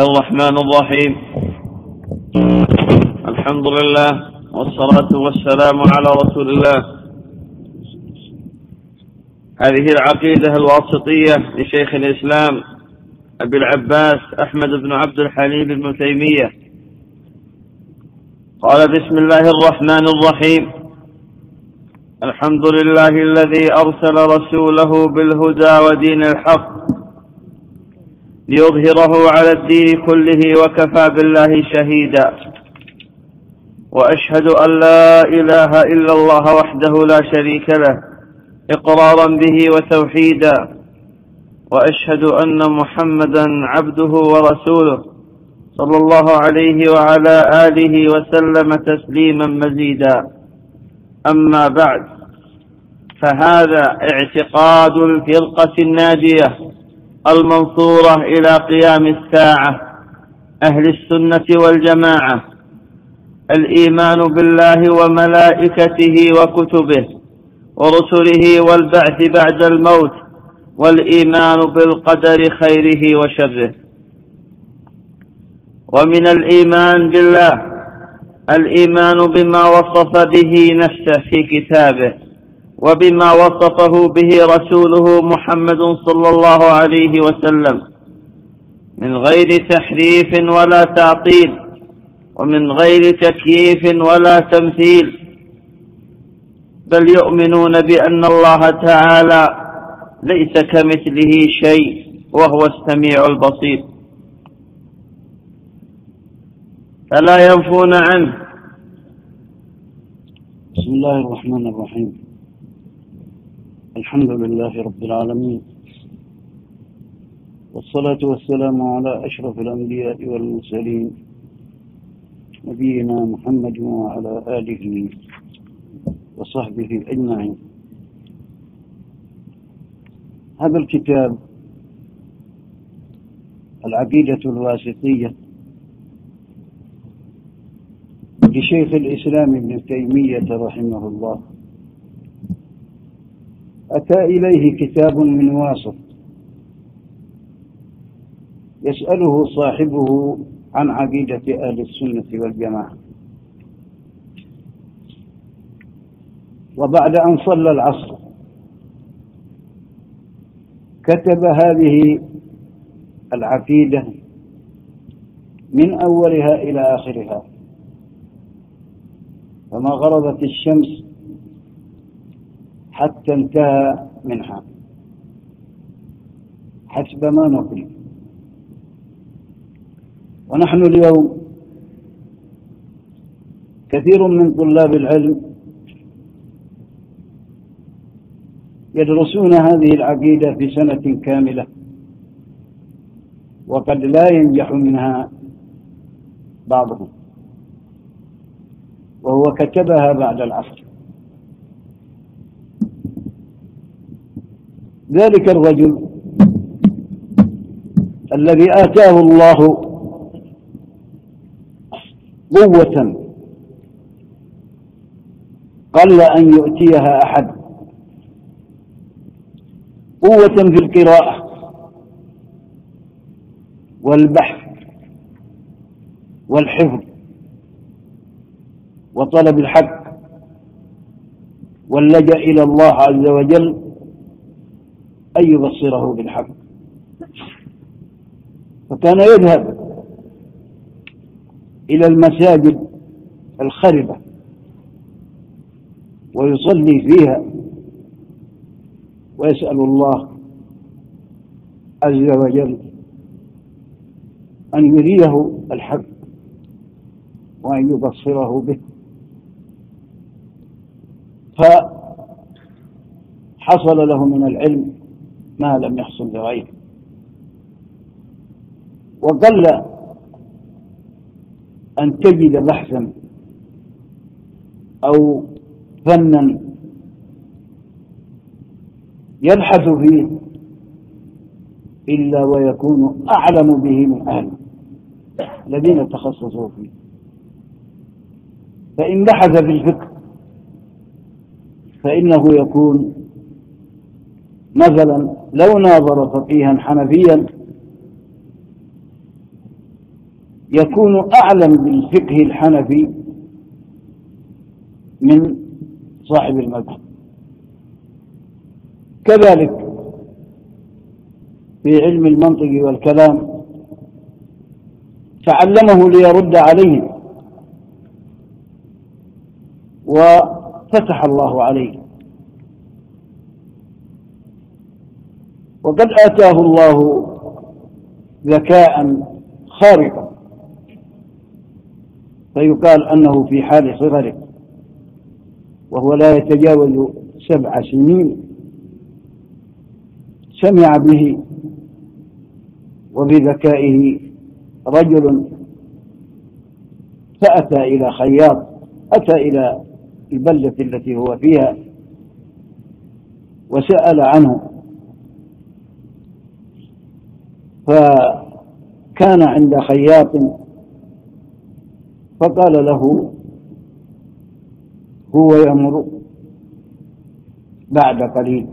الرحمن الرحيم. الحمد لله والصلاة والسلام على رسول الله. هذه العقيدة الواسطية لشيخ الإسلام أبي العباس أحمد بن عبد الحليم بن تيمية. قال بسم الله الرحمن الرحيم. الحمد لله الذي أرسل رسوله بالهدى ودين الحق. ليظهره على الدين كله وكفى بالله شهيدا. وأشهد أن لا إله إلا الله وحده لا شريك له إقرارا به وتوحيدا. وأشهد أن محمدا عبده ورسوله صلى الله عليه وعلى آله وسلم تسليما مزيدا. أما بعد فهذا اعتقاد الفرقة الناجية. المنصورة إلى قيام الساعة. أهل السنة والجماعة. الإيمان بالله وملائكته وكتبه ورسله والبعث بعد الموت والإيمان بالقدر خيره وشره. ومن الإيمان بالله الإيمان بما وصف به نفسه في كتابه. وبما وصفه به رسوله محمد صلى الله عليه وسلم. من غير تحريف ولا تعطيل ومن غير تكييف ولا تمثيل. بل يؤمنون بأن الله تعالى ليس كمثله شيء وهو السميع البصير. فلا ينفون عنه. بسم الله الرحمن الرحيم. الحمد لله رب العالمين. والصلاة والسلام على أشرف الأنبياء والمرسلين نبينا محمد وعلى آله وصحبه أجمعين. هذا الكتاب العقيدة الواسطية لشيخ الإسلام ابن تيمية رحمه الله. أتى إليه كتاب من واسط يسأله صاحبه عن عقيدة أهل السنة والجماعة. وبعد أن صلى العصر كتب هذه العقيدة من أولها إلى آخرها. فما غربت الشمس حتى انتهى منها. حسب ما نقل ونحن اليوم كثير من طلاب العلم يدرسون هذه العقيدة في سنة كاملة وقد لا ينجح منها بعضهم. وهو كتبها بعد العصر. ذلك الرجل الذي آتاه الله قوة قل أن يؤتيها أحد. قوة في القراءة والبحث والحفظ وطلب الحق واللجأ إلى الله عز وجل أن يبصره بالحق. فكان يذهب إلى المساجد الخربة ويصلي فيها ويسأل الله عز وجل أن يريه الحق وأن يبصره به. فحصل له من العلم ما لم يحصل لغيره. وقل أن تجد بحثا أو فنا يبحث فيه إلا ويكون أعلم به من أهله الذين تخصصوا فيه. فإن بحث في الفقه فإنه يكون مثلا لو ناظر فقيها حنفيا يكون أعلم بالفقه الحنفي من صاحب المذهب. كذلك في علم المنطق والكلام تعلمه ليرد عليه وفتح الله عليه. وقد آتاه الله ذكاء خارقا. فيقال أنه في حال صغره وهو لا يتجاوز سبع سنين. سمع به وبذكائه رجل فأتى إلى خياط أتى إلى البلدة التي هو فيها وسأل عنه فكان عند خياط فقال له هو يمر بعد قليل.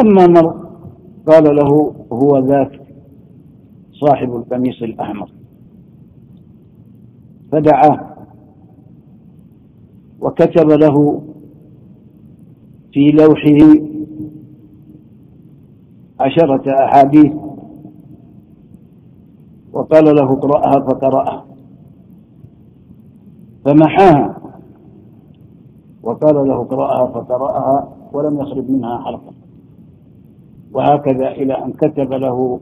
أما مر قال له هو ذاك صاحب القميص الأحمر. فدعاه وكتب له في لوحه عشرة أحاديث. وقال له اقرأها فقرأها. فمحاها. وقال له اقرأها فقرأها ولم يخرج منها حرفا وهكذا إلى أن كتب له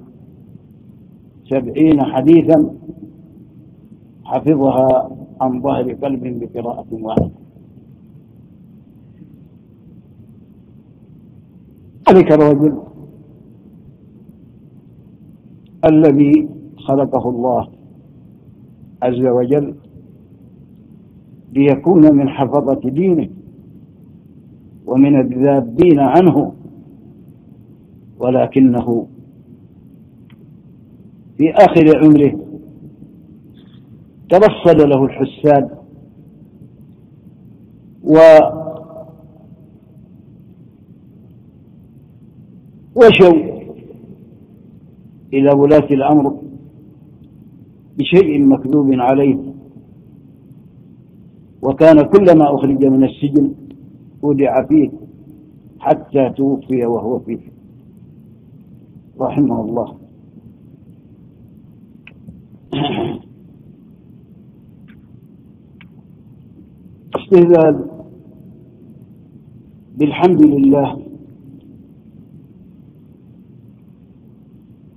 سبعين حديثا حفظها عن ظهر قلب بقراءة واحدة. ذلك الرجل الذي خلقه الله عز وجل ليكون من حفظة دينه ومن الذابين عنه ولكنه في آخر عمره ترصد له الحساد و وشوا إلى ولاة الأمر بشيء مكذوب عليه وكان كلما أخرج من السجن ودع فيه حتى توفي وهو فيه رحمه الله. استهلال بالحمد لله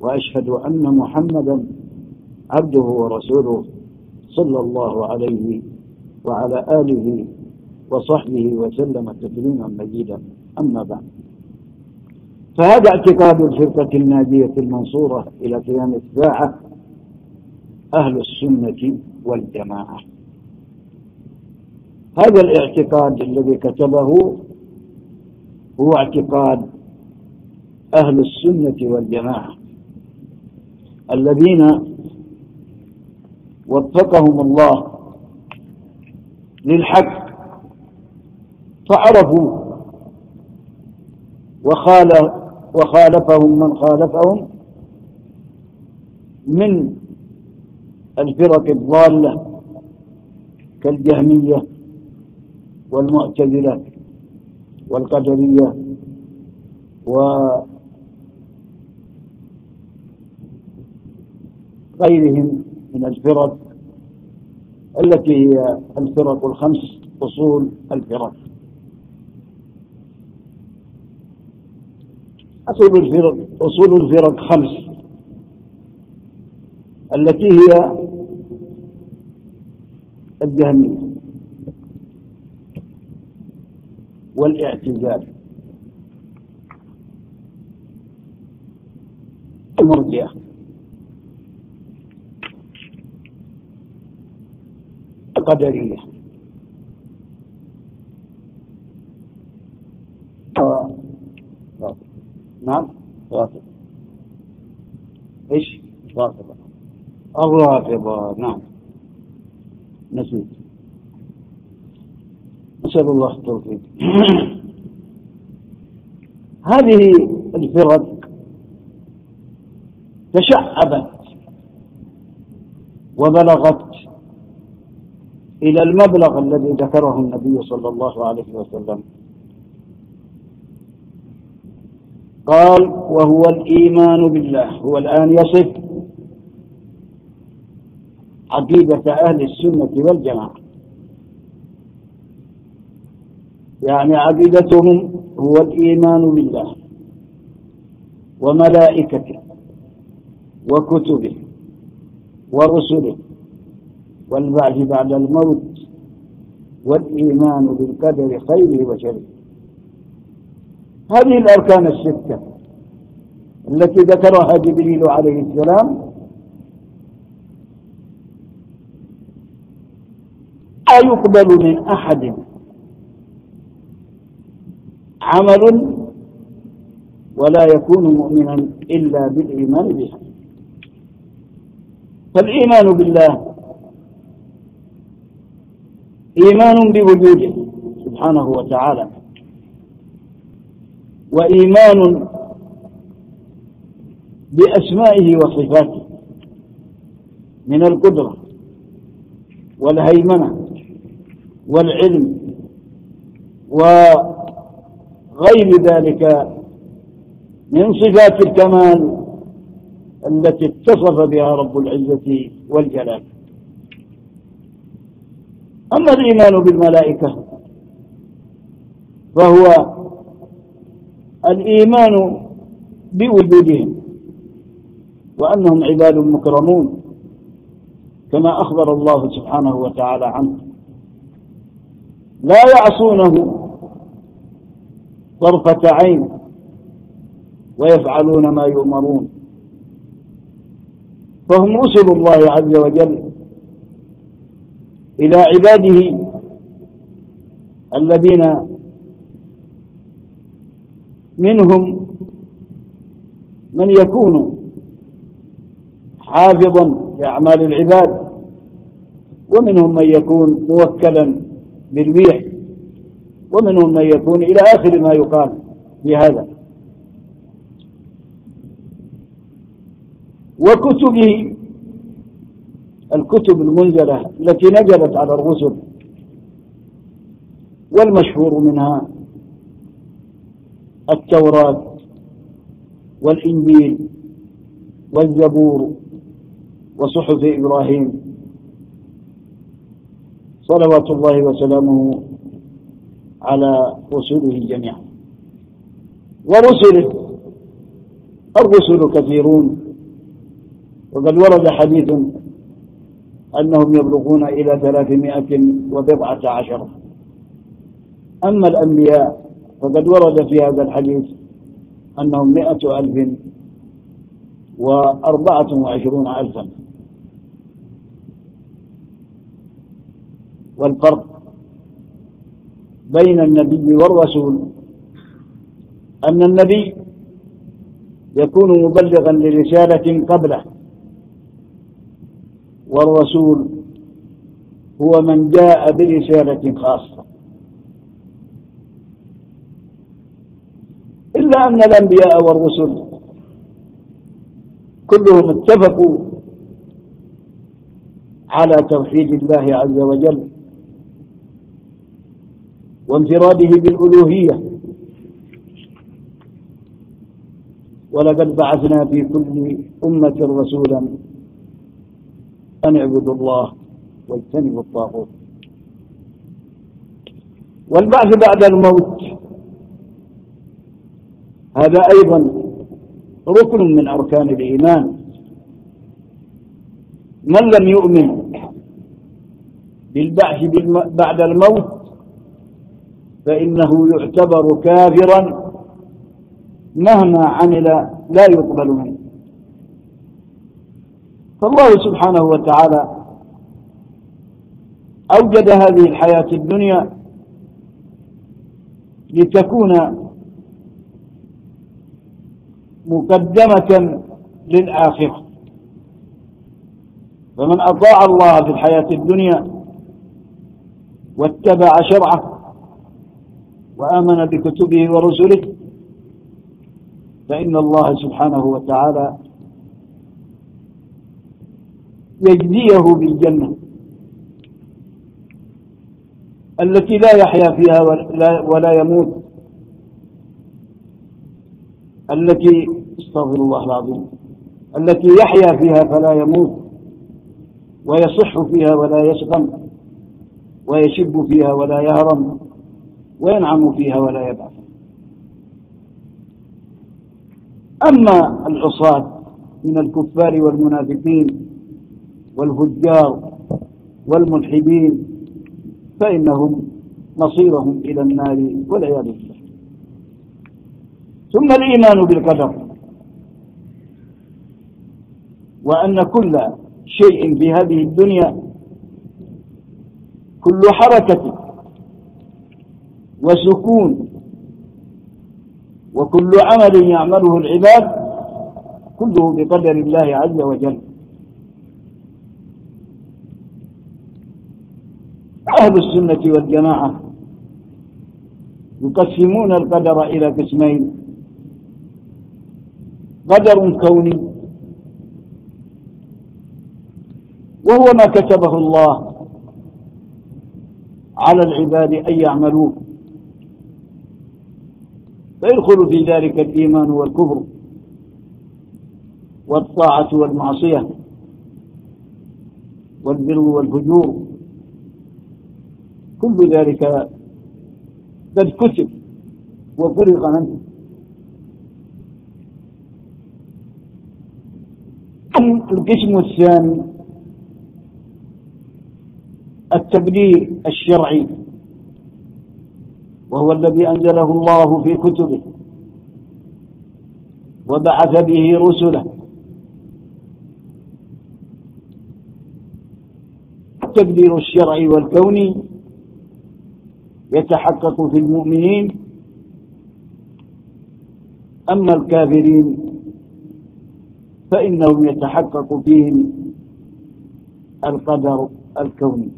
وأشهد أن محمدا عبده ورسوله صلى الله عليه وعلى آله وصحبه وسلم تسليما مجيدا. أما بعد فهذا اعتقاد الفرقة الناجية المنصورة إلى قيام الساعة أهل السنة والجماعة. هذا الاعتقاد الذي كتبه هو اعتقاد أهل السنة والجماعة. الذين وفقهم الله للحق فعرفوا وخالف وخالفهم من خالفهم من الفرق الضالة كالجهمية والمعتزلة والقدرية وغيرهم من الفرق التي هي الفرق الخمس أصول الفرق. أصول الفرق أصول الفرق خمس التي هي الجهمية والاعتزال. المرجئة. القدرية. نعم؟ رافضة إيش؟ رافضة الرافضة نعم. نسيت. نسأل الله التوفيق. هذه الفرق تشعبت وبلغت إلى المبلغ الذي ذكره النبي صلى الله عليه وسلم. قال وهو الإيمان بالله هو الآن يصف عقيدة أهل السنة والجماعة. يعني عقيدتهم هو الإيمان بالله وملائكته وكتبه ورسله. والبعث بعد الموت والإيمان بالقدر خيره وشره. هذه الأركان الستة التي ذكرها جبريل عليه السلام. لا يقبل من أحد عمل ولا يكون مؤمنا إلا بالإيمان بها. فالإيمان بالله إيمان بوجوده سبحانه وتعالى. وإيمان بأسمائه وصفاته. من القدرة والهيمنة والعلم وغير ذلك من صفات الكمال التي اتصف بها رب العزة والجلال. أما الإيمان بالملائكة فهو الإيمان بوجودهم وأنهم عباد مكرمون كما أخبر الله سبحانه وتعالى عنه. لا يعصونه طرفة عين ويفعلون ما يؤمرون. فهم رسل الله عز وجل إلى عباده الذين منهم من يكون حافظا لأعمال العباد ومنهم من يكون موكلا بالريح ومنهم من يكون إلى آخر ما يقال في هذا. وكتبه الكتب المنزلة التي نزلت على الرسل والمشهور منها التوراة والإنجيل والزبور وصحف إبراهيم صلوات الله وسلامه على رسله جميعا. ورسله الرسل كثيرون وقد ورد حديث أنهم يبلغون إلى ثلاثمائة وبضعة عشر. أما الأنبياء فقد ورد في هذا الحديث أنهم مائة ألف وأربعة وعشرون ألفا. والفرق بين النبي والرسول أن النبي يكون مبلغا لرسالة قبله. والرسول هو من جاء برسالة خاصة. إلا أن الأنبياء والرسل كلهم اتفقوا على توحيد الله عز وجل وانفراده بالألوهية. ولقد بعثنا في كل أمة رسولا أن اعبدوا الله واجتنبوا الطاغوت. والبعث بعد الموت. هذا أيضا ركن من أركان الإيمان. من لم يؤمن بالبعث بعد الموت فإنه يعتبر كافرا مهما عمل لا يقبل منه. فالله سبحانه وتعالى أوجد هذه الحياة الدنيا لتكون مقدمة للآخرة. فمن أطاع الله في الحياة الدنيا واتبع شرعه وآمن بكتبه ورسله فإن الله سبحانه وتعالى يجزيه بالجنة. التي لا يحيا فيها ولا يموت. التي استغفر الله العظيم. التي يحيا فيها فلا يموت. ويصح فيها ولا يسقم. ويشب فيها ولا يهرم. وينعم فيها ولا يبعث. أما العصاة من الكفار والمنافقين والفجار والملحدين فإنهم مصيرهم إلى النار والعياذ بالله. ثم الإيمان بالقدر وأن كل شيء في هذه الدنيا كل حركة وسكون وكل عمل يعمله العباد كله بقدر الله عز وجل. أهل السنة والجماعة يقسمون القدر إلى قسمين. قدر كوني وهو ما كتبه الله على العباد أن يعملوه. فيدخل في ذلك الإيمان والكفر والطاعة والمعصية والبر والفجور كل ذلك قد كتب وفرغ عنه القسم الثاني التبليغ الشرعي وهو الذي أنزله الله في كتبه وبعث به رسله. التبليغ الشرعي والكوني يتحقق في المؤمنين. أما الكافرين فإنهم يتحقق فيهم القدر الكوني.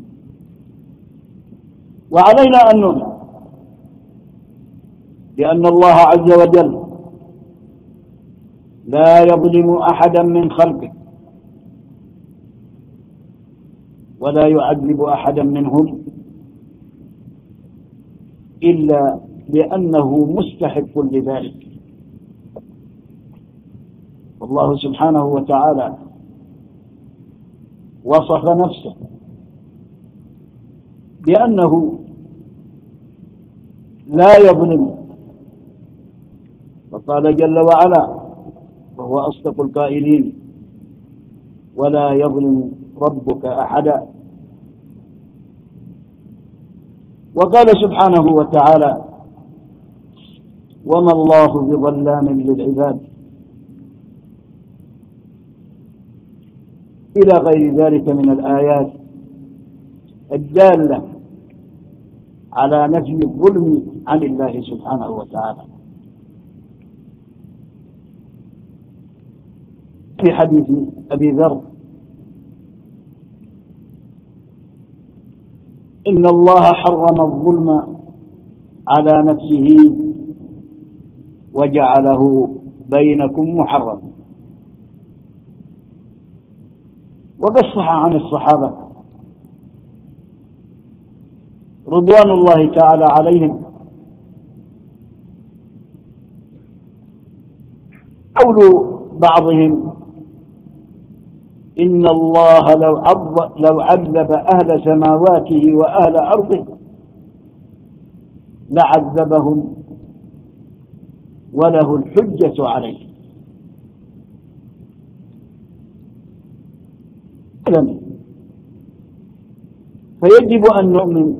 وعلينا أن نؤمن بأن الله عز وجل لا يظلم أحدا من خلقه ولا يعذب أحدا منهم. إلا لأنه مستحق لذلك. والله سبحانه وتعالى وصف نفسه بأنه لا يظلم. فقال جل وعلا وهو أصدق القائلين ولا يظلم ربك أحدا. وقال سبحانه وتعالى وما الله بظلام للعباد إلى غير ذلك من الآيات الدالة على نفي الظلم عن الله سبحانه وتعالى. في حديث أبي ذر إن الله حرم الظلم على نفسه وجعله بينكم محرما. وقد صح عن الصحابة رضوان الله تعالى عليهم. قول بعضهم إن الله لو عذب, لو عذب أهل سماواته وأهل أرضه لعذبهم وله الحجة عليه. فيجب أن نؤمن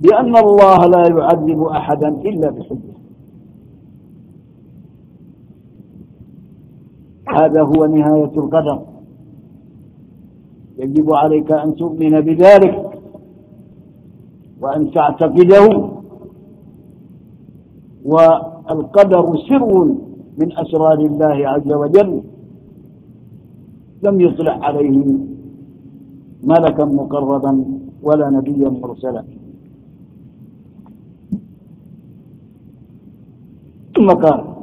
بأن الله لا يعذب أحدا إلا بحجة. هذا هو نهاية القدر. يجب عليك أن تؤمن بذلك وأن تعتقده. والقدر سر من أسرار الله عز وجل. لم يطلع عليه ملكا مقربا ولا نبيا مرسلا. ثم قال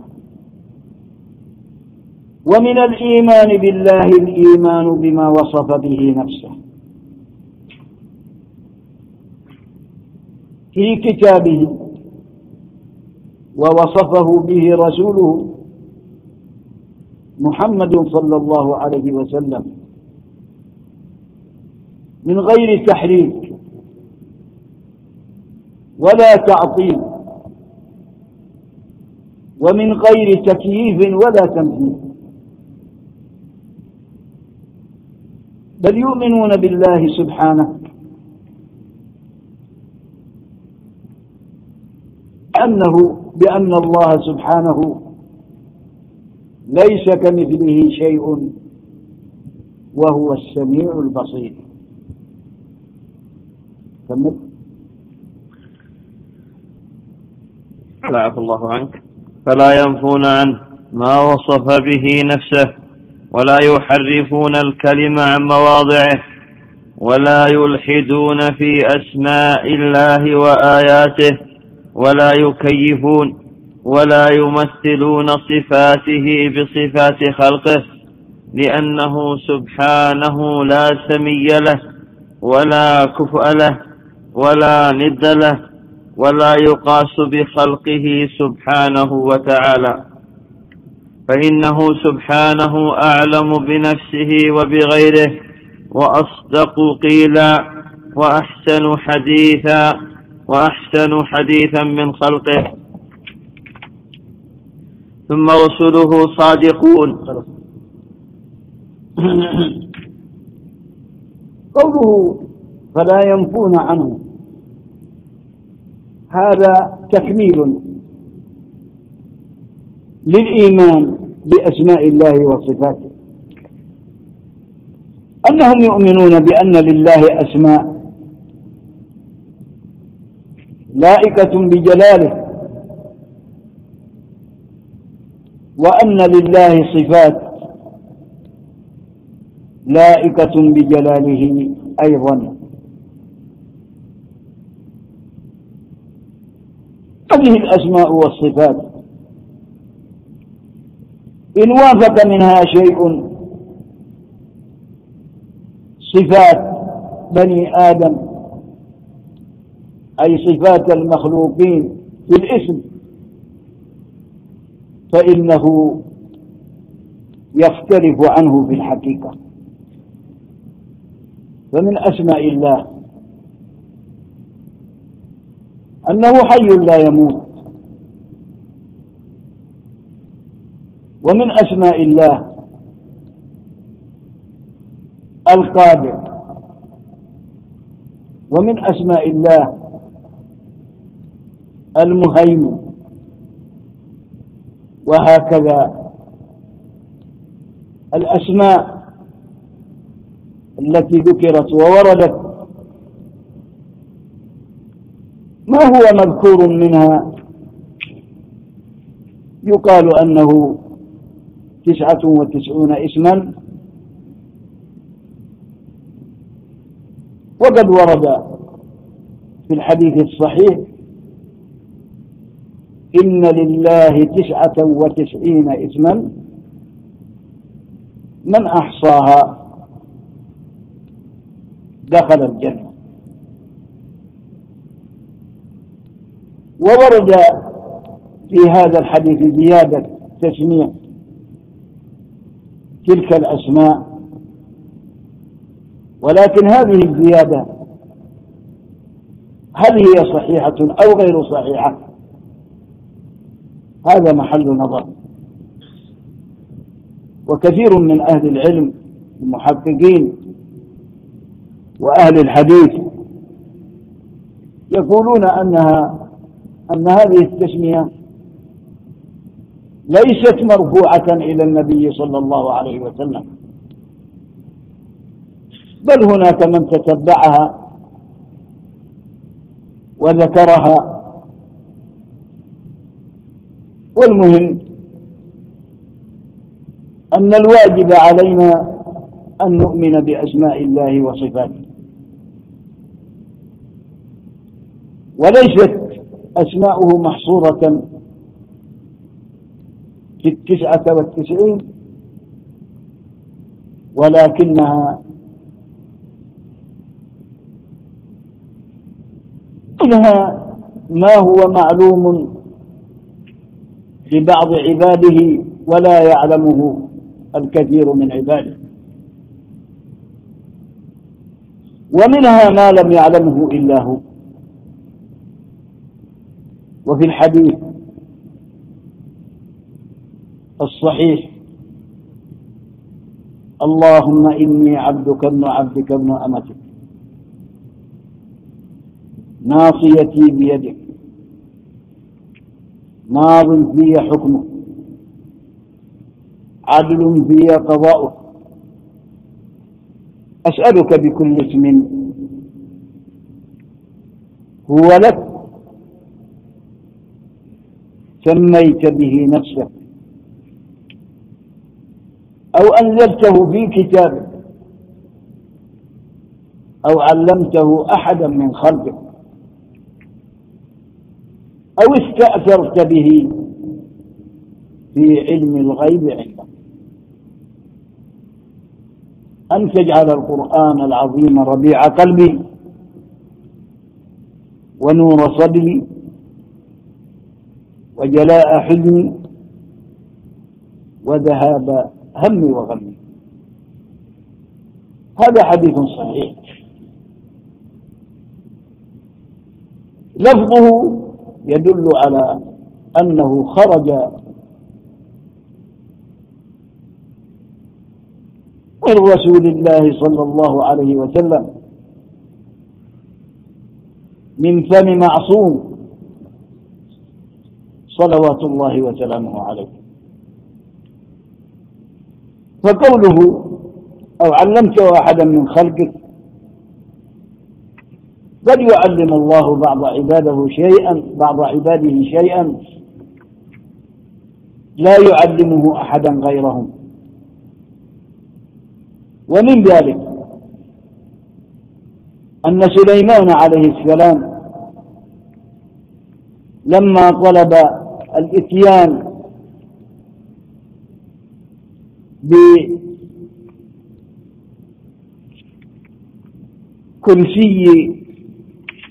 ومن الإيمان بالله الإيمان بما وصف به نفسه. في كتابه ووصفه به رسوله محمد صلى الله عليه وسلم من غير تحريف ولا تعطيل ومن غير تكييف ولا تمثيل بل يؤمنون بالله سبحانه. أنه بأن الله سبحانه ليس كمثله شيء وهو السميع البصير. كمل عفى الله عنك. فلا ينفون عنه ما وصف به نفسه. ولا يحرفون الكلم عن مواضعه ولا يلحدون في أسماء الله وآياته ولا يكيفون ولا يمثلون صفاته بصفات خلقه لأنه سبحانه لا سمي له ولا كفء له ولا ند له ولا يقاس بخلقه سبحانه وتعالى فإنه سبحانه أعلم بنفسه وبغيره وأصدق قيلا وأحسن حديثا وأحسن حديثا من خلقه. ثم رسله صادقون. قوله فلا ينفون عنه. هذا تكميل. للإيمان بأسماء الله وصفاته. أنهم يؤمنون بأن لله أسماء. لائكة بجلاله. وأن لله صفات. لائكة بجلاله أيضا. هذه الأسماء والصفات. إن وافق منها شيء صفات بني آدم أي صفات المخلوقين في الاسم فإنه يختلف عنه في الحقيقة. فمن أسماء الله أنه حي لا يموت. ومن أسماء الله القادر. ومن أسماء الله المهيمن. وهكذا الأسماء التي ذكرت ووردت. ما هو مذكور منها؟ يقال أنه تسعة وتسعون اسما. وقد ورد في الحديث الصحيح إن لله تسعة وتسعين اسما. من أحصاها؟ دخل الجنة. وورد في هذا الحديث زيادة تسميع تلك الأسماء. ولكن هذه الزيادة هل هي صحيحة أو غير صحيحة؟ هذا محل نظر. وكثير من أهل العلم المحققين وأهل الحديث يقولون أنها أن هذه التسمية ليست مرفوعة إلى النبي صلى الله عليه وسلم. بل هناك من تتبعها وذكرها. والمهم أن الواجب علينا أن نؤمن بأسماء الله وصفاته. وليست أسماؤه محصورة في التسعة والتسعين ولكنها منها ما هو معلوم لبعض عباده ولا يعلمه الكثير من عباده. ومنها ما لم يعلمه إلا هو. وفي الحديث الصحيح. اللهم إني عبدك ابن عبدك ابن أمتك. ناصيتي بيدك. ماض في حكمك. عدل في قضاؤك. أسألك بكل اسم. هو لك. سميت به نفسك. أو أنزلته في كتابك أو علمته أحدا من خلقك أو استأثرت به في علم الغيب عندك. أن تجعل القرآن العظيم ربيع قلبي ونور صدري وجلاء حزني وذهاب همي وغمي هذا حديث صحيح. لفظه يدل على أنه خرج. من رسول الله صلى الله عليه وسلم. من فم معصوم. صلوات الله وسلامه عليه. فقوله أو علمت أحدا من خلقك قد يعلم الله بعض عباده شيئا بعض عباده شيئا. لا يعلمه أحدا غيرهم. ومن ذلك أن سليمان عليه السلام لما طلب الإتيان بكرسي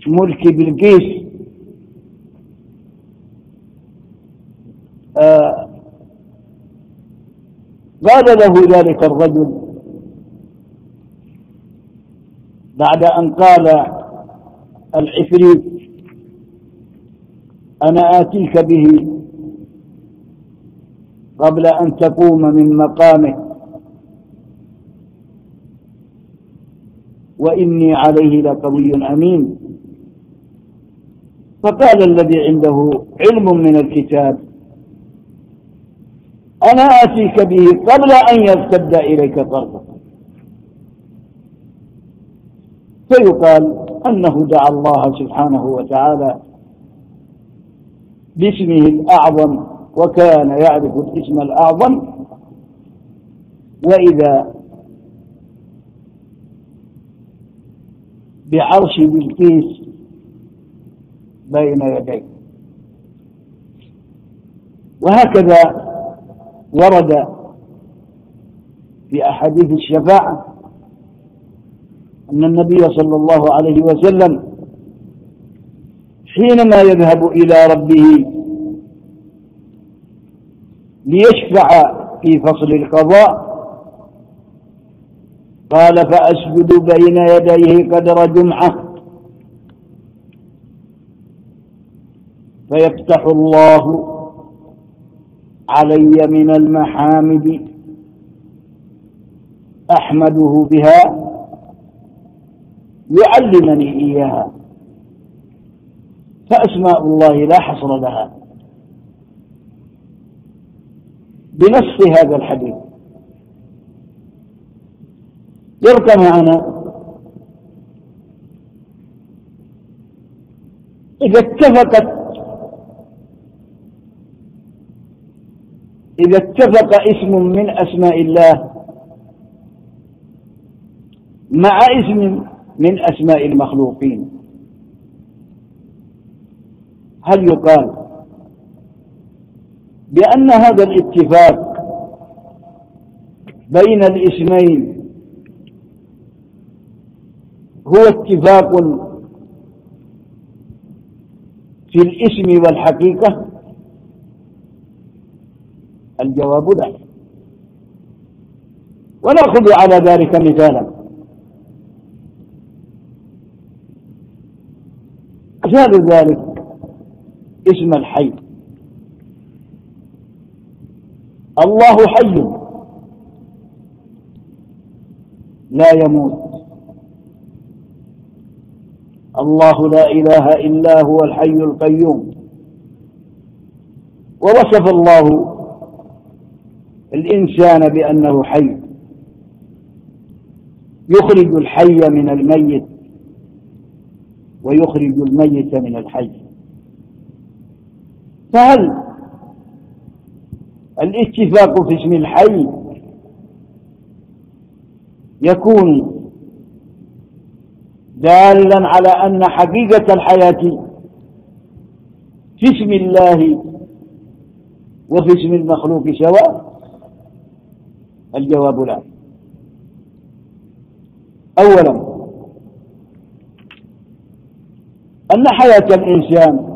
ملك بلقيس آه قال له ذلك الرجل. بعد أن قال العفريت أنا آتيك به. قبل أن تقوم من مقامك وإني عليه لقوي أمين. فقال الذي عنده علم من الكتاب أنا آتيك به قبل أن يرتد إليك طرفك. فيقال أنه دعا الله سبحانه وتعالى باسمه الأعظم وكان يعرف الاسم الأعظم وإذا بعرش بلقيس بين يديه. وهكذا ورد في أحاديث الشفاعة أن النبي صلى الله عليه وسلم حينما يذهب إلى ربه ليشفع في فصل القضاء. قال فأسجد بين يديه قدر جمعة. فيفتح الله علي من المحامد أحمده بها يعلمني إياها. فأسماء الله لا حصر لها. بنص هذا الحديث. يبقى معنا إذا اتفقت إذا اتفق اسم من أسماء الله مع اسم من أسماء المخلوقين هل يقال بأن هذا الاتفاق بين الاسمين هو اتفاق في الاسم والحقيقة؟ الجواب لا. ونأخذ على ذلك مثالا. مثال ذلك اسم الحي. الله حي. لا يموت. الله لا إله إلا هو الحي القيوم. ووصف الله الإنسان بأنه حي. يخرج الحي من الميت ويخرج الميت من الحي. فهل الاتفاق في اسم الحي يكون دالا على أن حقيقة الحياة في اسم الله وفي اسم المخلوق سواء الجواب لا. أولا أن حياة الإنسان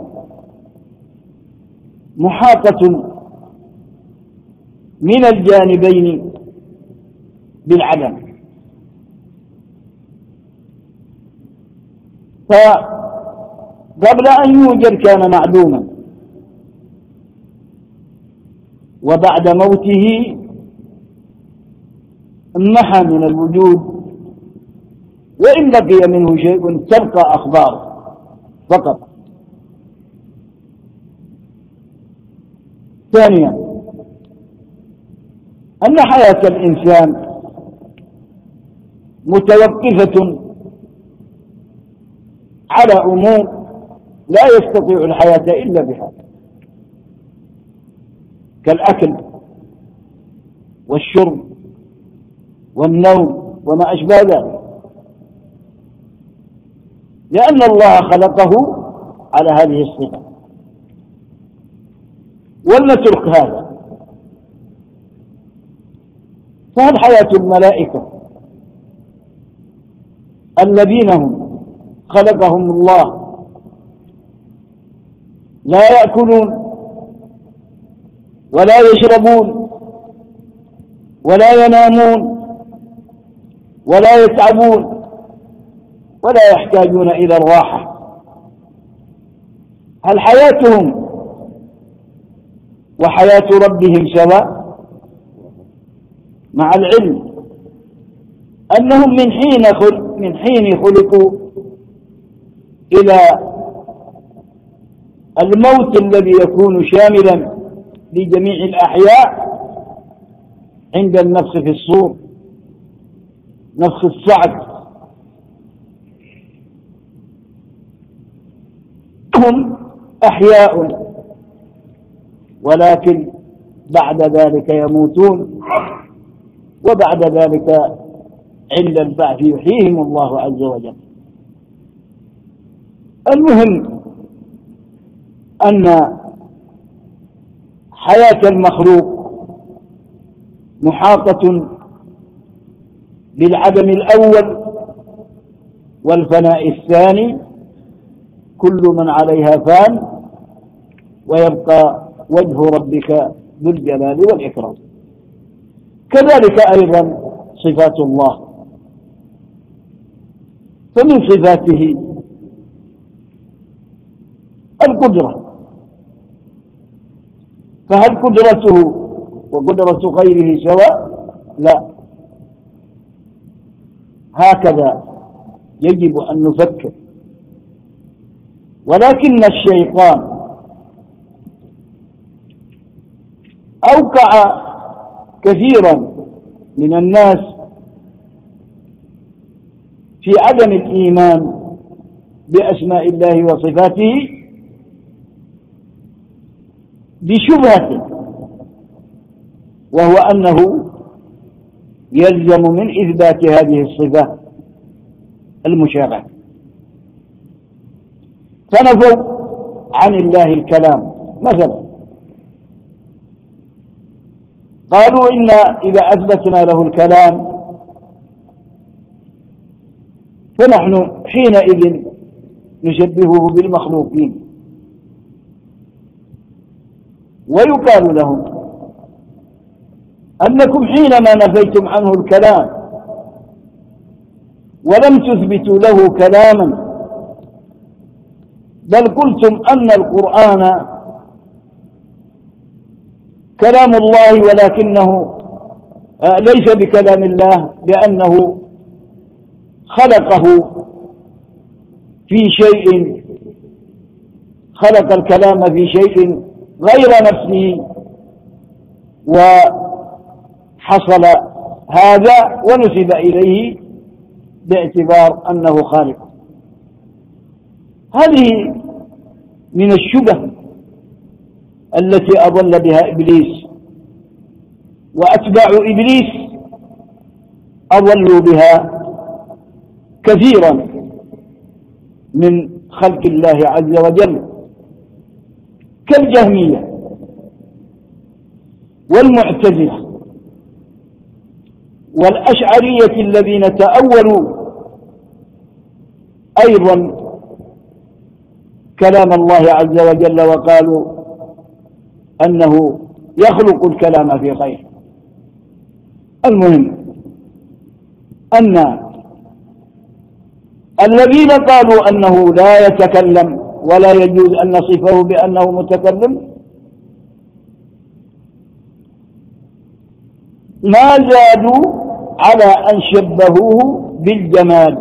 محاطة من الجانبين بالعدم. فقبل أن يوجد كان معدوما. وبعد موته انمحى من الوجود. وإن بقي منه شيء تبقى أخبار فقط. ثانيا أن حياة الإنسان متوقفة على أمور لا يستطيع الحياة إلا بها كالأكل والشرب والنوم وما أشبه ذلك. لأن الله خلقه على هذه الصفة. ولنترك هذا. فهل حياة الملائكة. الذين هم خلقهم الله. لا يأكلون ولا يشربون ولا ينامون ولا يتعبون ولا يحتاجون إلى الراحة. هل حياتهم وحياة ربهم سواء مع العلم أنهم من حين من حين خلقوا إلى الموت الذي يكون شاملا لجميع الأحياء عند النفس في الصور نفس الصعد. هم أحياء ولكن بعد ذلك يموتون. وبعد ذلك عند البعث يحييهم الله عز وجل. المهم أن حياة المخلوق محاطة بالعدم الأول والفناء الثاني كل من عليها فان ويبقى وجه ربك ذو الجلال والإكرام. كذلك أيضا صفات الله. فمن صفاته القدرة. فهل قدرته وقدرة غيره سواء؟ لا. هكذا يجب أن نفكر. ولكن الشيطان أوقع كثيرا من الناس في عدم الإيمان بأسماء الله وصفاته بشبهة وهو أنه يلزم من إثبات هذه الصفة المشابهة. فنفوا عن الله الكلام. مثلا قالوا إن إذا أثبتنا له الكلام فنحن حينئذ نشبهه بالمخلوقين. ويقال لهم أنكم حينما نفيتم عنه الكلام ولم تثبتوا له كلاما بل قلتم أن القرآن كلام الله ولكنه آه، ليس بكلام الله لأنه خلقه في شيء خلق الكلام في شيء غير نفسه وحصل هذا ونسب إليه باعتبار أنه خالق. هذه من الشبه التي أضل بها إبليس. وأتباع إبليس أضلوا بها كثيرا من خلق الله عز وجل. كالجهمية والمعتزلة والأشعرية الذين تأولوا أيضا كلام الله عز وجل وقالوا أنه يخلق الكلام في خير. المهم أن الذين قالوا أنه لا يتكلم ولا يجوز أن نصفه بأنه متكلم ما زادوا على أن شبهوه بالجمال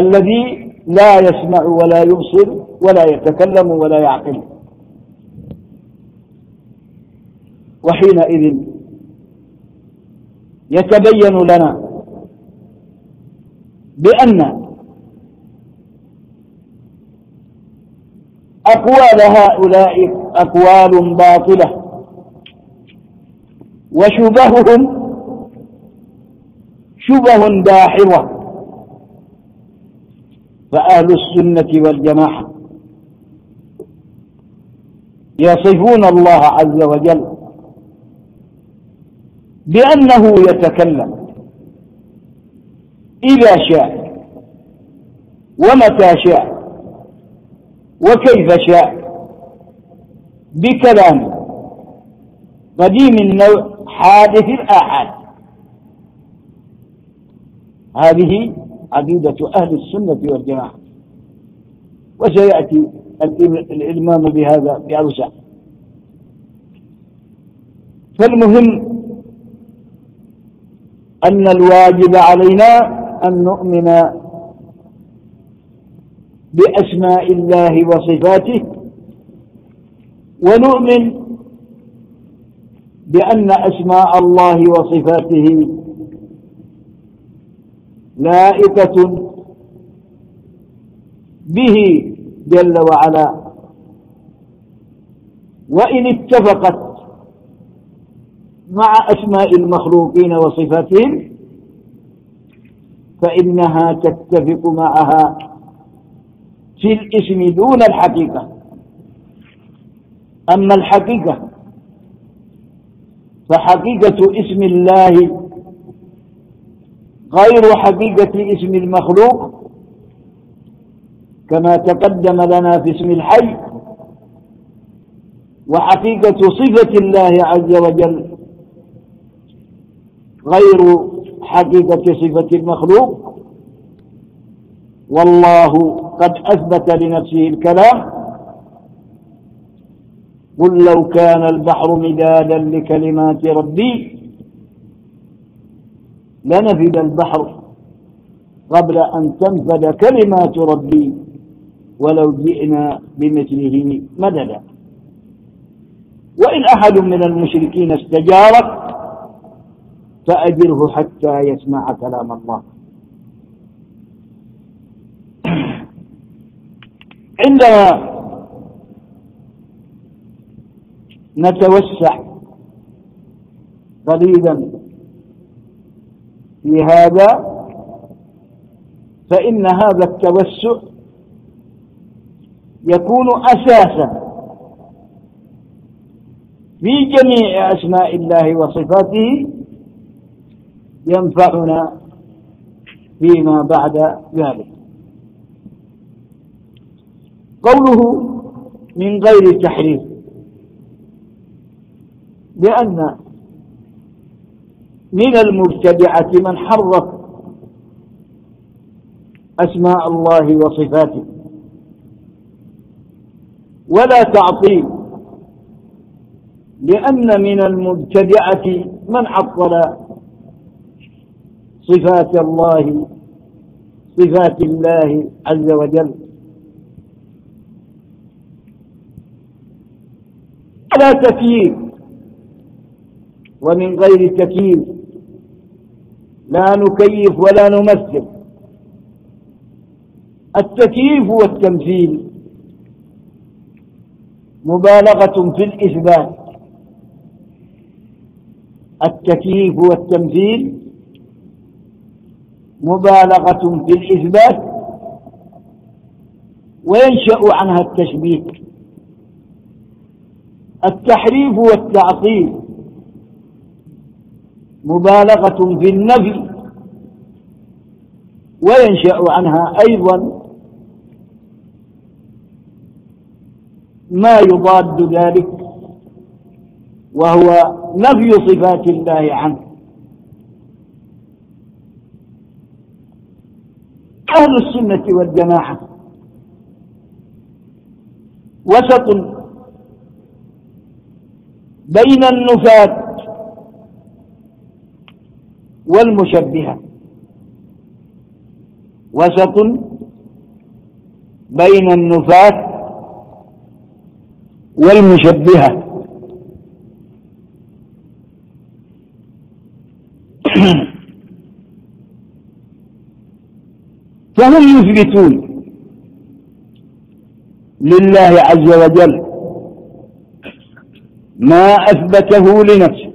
الذي لا يسمع ولا يبصر ولا يتكلم ولا يعقل. وحينئذ يتبين لنا بأن أقوال هؤلاء أقوال باطلة وشبههم شبه داحضة فأهل السنة والجماعة يصفون الله عز وجل بأنه يتكلم إذا شاء ومتى شاء وكيف شاء بكلام قديم النوع حادث الآحاد. هذه عقيدة أهل السنة والجماعة. وسيأتي الإلمام بهذا بأوسع. فالمهم أن الواجب علينا أن نؤمن بأسماء الله وصفاته ونؤمن بأن أسماء الله وصفاته لائقة به جل وعلا. وإن اتفقت مع أسماء المخلوقين وصفاتهم فإنها تتفق معها في الاسم دون الحقيقة. أما الحقيقة فحقيقة اسم الله غير حقيقة اسم المخلوق كما تقدم لنا في اسم الحي وحقيقة صفة الله عز وجل. غير حقيقة صفة المخلوق. والله قد أثبت لنفسه الكلام. قل لو كان البحر مدادا لكلمات ربي لنفد البحر قبل أن تنفد كلمات ربي ولو جئنا بمثله مددا. وإن أحد من المشركين استجارك فأجره حتى يسمع كلام الله. عندما نتوسع قليلا في هذا فإن هذا التوسع يكون أساسا في جميع أسماء الله وصفاته ينفعنا فيما بعد ذلك. قوله من غير تحريف لأن من المبتدعة من حرف أسماء الله وصفاته. ولا تعطيل لأن من المبتدعة من عطل صفات الله صفات الله عز وجل. على تكييف ومن غير تكييف. لا نكيف ولا نمثل. التكييف والتمثيل مبالغة في الإثبات. التكييف والتمثيل مبالغة في الإثبات وينشأ عنها التشبيه. التحريف والتعطيل مبالغة في النفي وينشأ عنها أيضا ما يضاد ذلك وهو نفي صفات الله عنه. أهل السنة والجماعة. وسط بين النفاة والمشبهة. وسط بين النفاة والمشبهة. فهم يثبتون لله عز وجل ما أثبته لنفسه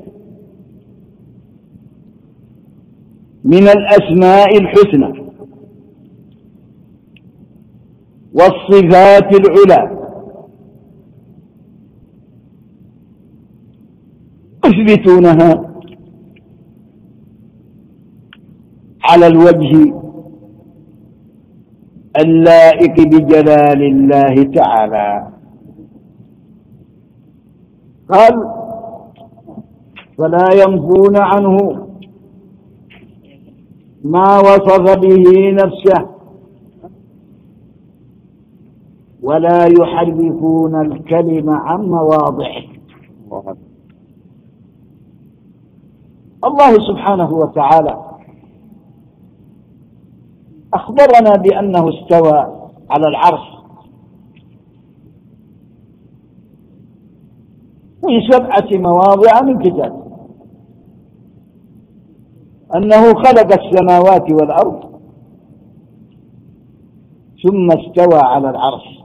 من الأسماء الحسنى والصفات العلى. يثبتونها على الوجه اللائق بجلال الله تعالى. قال فلا ينفون عنه ما وصف به نفسه ولا يحرفون الكلم عن مواضعه. الله سبحانه وتعالى أخبرنا بأنه استوى على العرش. في سبعة مواضع من كتابه أنه خلق السماوات والأرض. ثم استوى على العرش.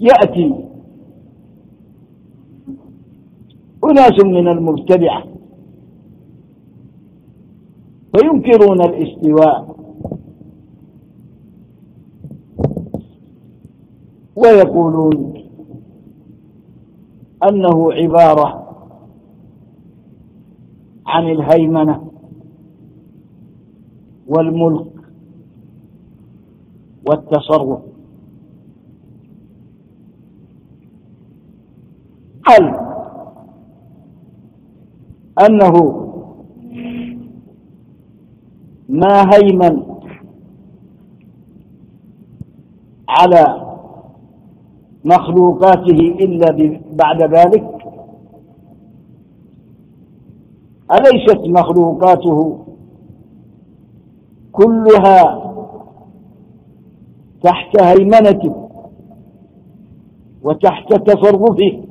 يأتي أناس من المبتدعة فينكرون الاستواء. ويقولون أنه عبارة عن الهيمنة والملك والتصرف. قال أنه ما هيمن على مخلوقاته إلا بعد ذلك؟ أليست مخلوقاته كلها تحت هيمنته وتحت تصرفه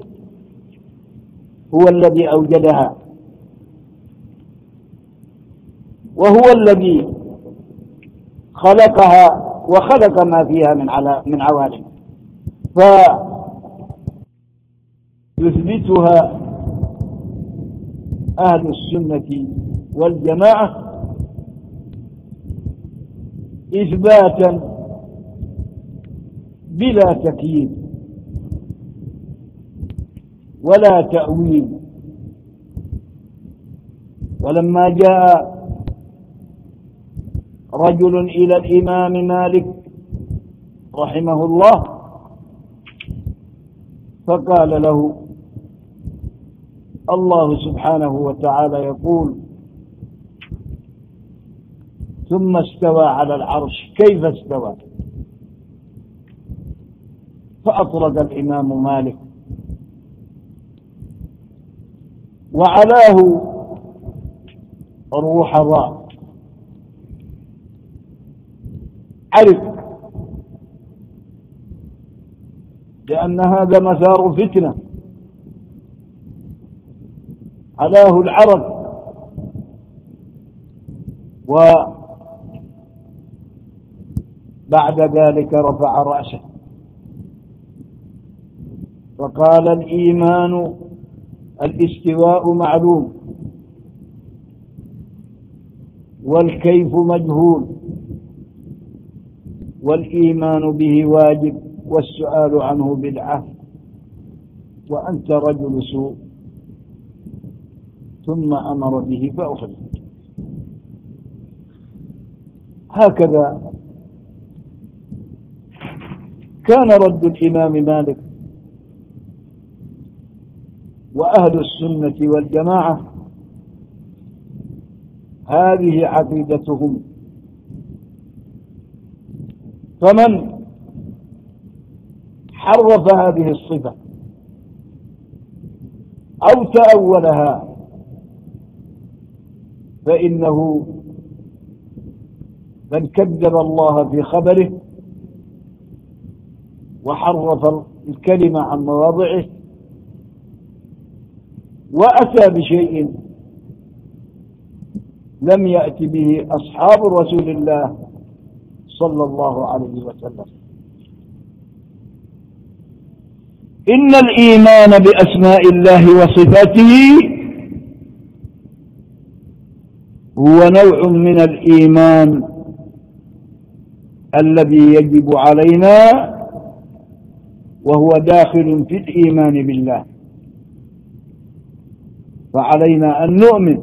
هو الذي أوجدها؟ وهو الذي خلقها وخلق ما فيها من من عوالم. فيثبتها أهل السنة والجماعة إثباتا بلا تكييف ولا تأويل. ولما جاء رجل إلى الإمام مالك رحمه الله فقال له الله سبحانه وتعالى يقول ثم استوى على العرش. كيف استوى؟ فأطرد الإمام مالك. وعلاه روح الراء. عرف لأن هذا مثار فتنة. علاه العرب. وبعد ذلك رفع رأسه. وقال الإيمان الاستواء معلوم. والكيف مجهول. والإيمان به واجب والسؤال عنه بدعة. وأنت رجل سوء. ثم أمر به فأخذ. هكذا كان رد الإمام مالك وأهل السنة والجماعة. هذه عقيدتهم. فمن حرف هذه الصفة أو تأولها فإنه من كذب الله في خبره وحرف الكلمة عن مواضعه وأتى بشيء لم يأت به أصحاب رسول الله صلى الله عليه وسلم. إن الإيمان بأسماء الله وصفاته هو نوع من الإيمان الذي يجب علينا وهو داخل في الإيمان بالله. فعلينا أن نؤمن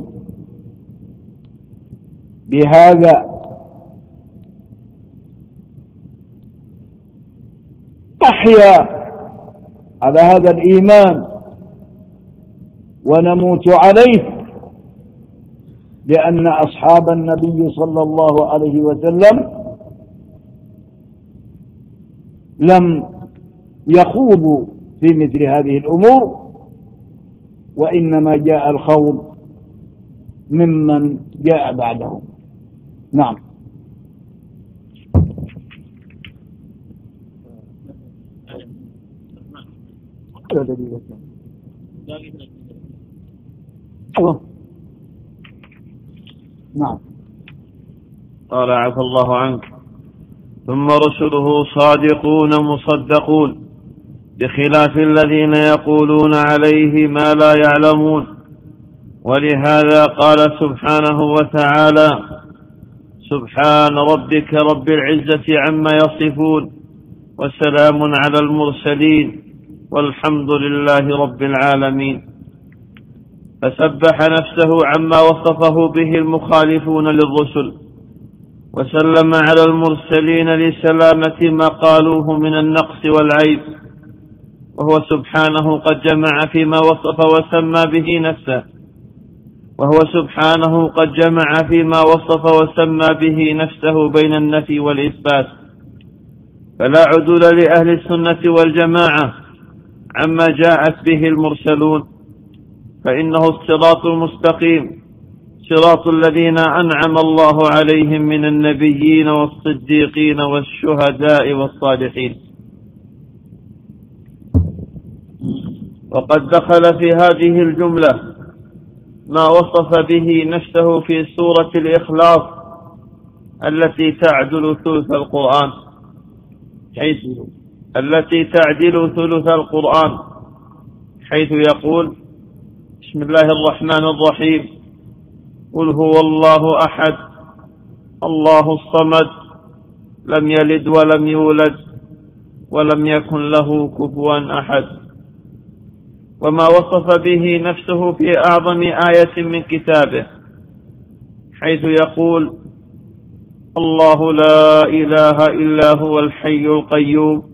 بهذا أحيا على هذا الإيمان ونموت عليه لأن أصحاب النبي صلى الله عليه وسلم لم يخوضوا في مثل هذه الأمور وإنما جاء الخوض ممن جاء بعدهم. نعم. أيوه. نعم قال عفى الله عنك ثم رسله صادقون مصدقون بخلاف الذين يقولون عليه ما لا يعلمون ولهذا قال سبحانه وتعالى سبحان ربك رب العزة عما يصفون وسلام على المرسلين والحمد لله رب العالمين. فسبح نفسه عما وصفه به المخالفون للرسل وسلم على المرسلين لسلامة ما قالوه من النقص والعيب. وهو سبحانه قد جمع فيما وصف وسمى به نفسه. وهو سبحانه قد جمع فيما وصف وسمى به نفسه بين النفي والإثبات. فلا عدول لأهل السنة والجماعة عما جاءت به المرسلون فإنه الصراط المستقيم صراط الذين أنعم الله عليهم من النبيين والصديقين والشهداء والصالحين. وقد دخل في هذه الجملة ما وصف به نفسه في سورة الإخلاص التي تعدل ثلث القرآن. حيث التي تعدل ثلث القرآن حيث يقول بسم الله الرحمن الرحيم قل هو الله أحد الله الصمد لم يلد ولم يولد ولم يكن له كفوا أحد. وما وصف به نفسه في أعظم آية من كتابه حيث يقول الله لا إله إلا هو الحي القيوم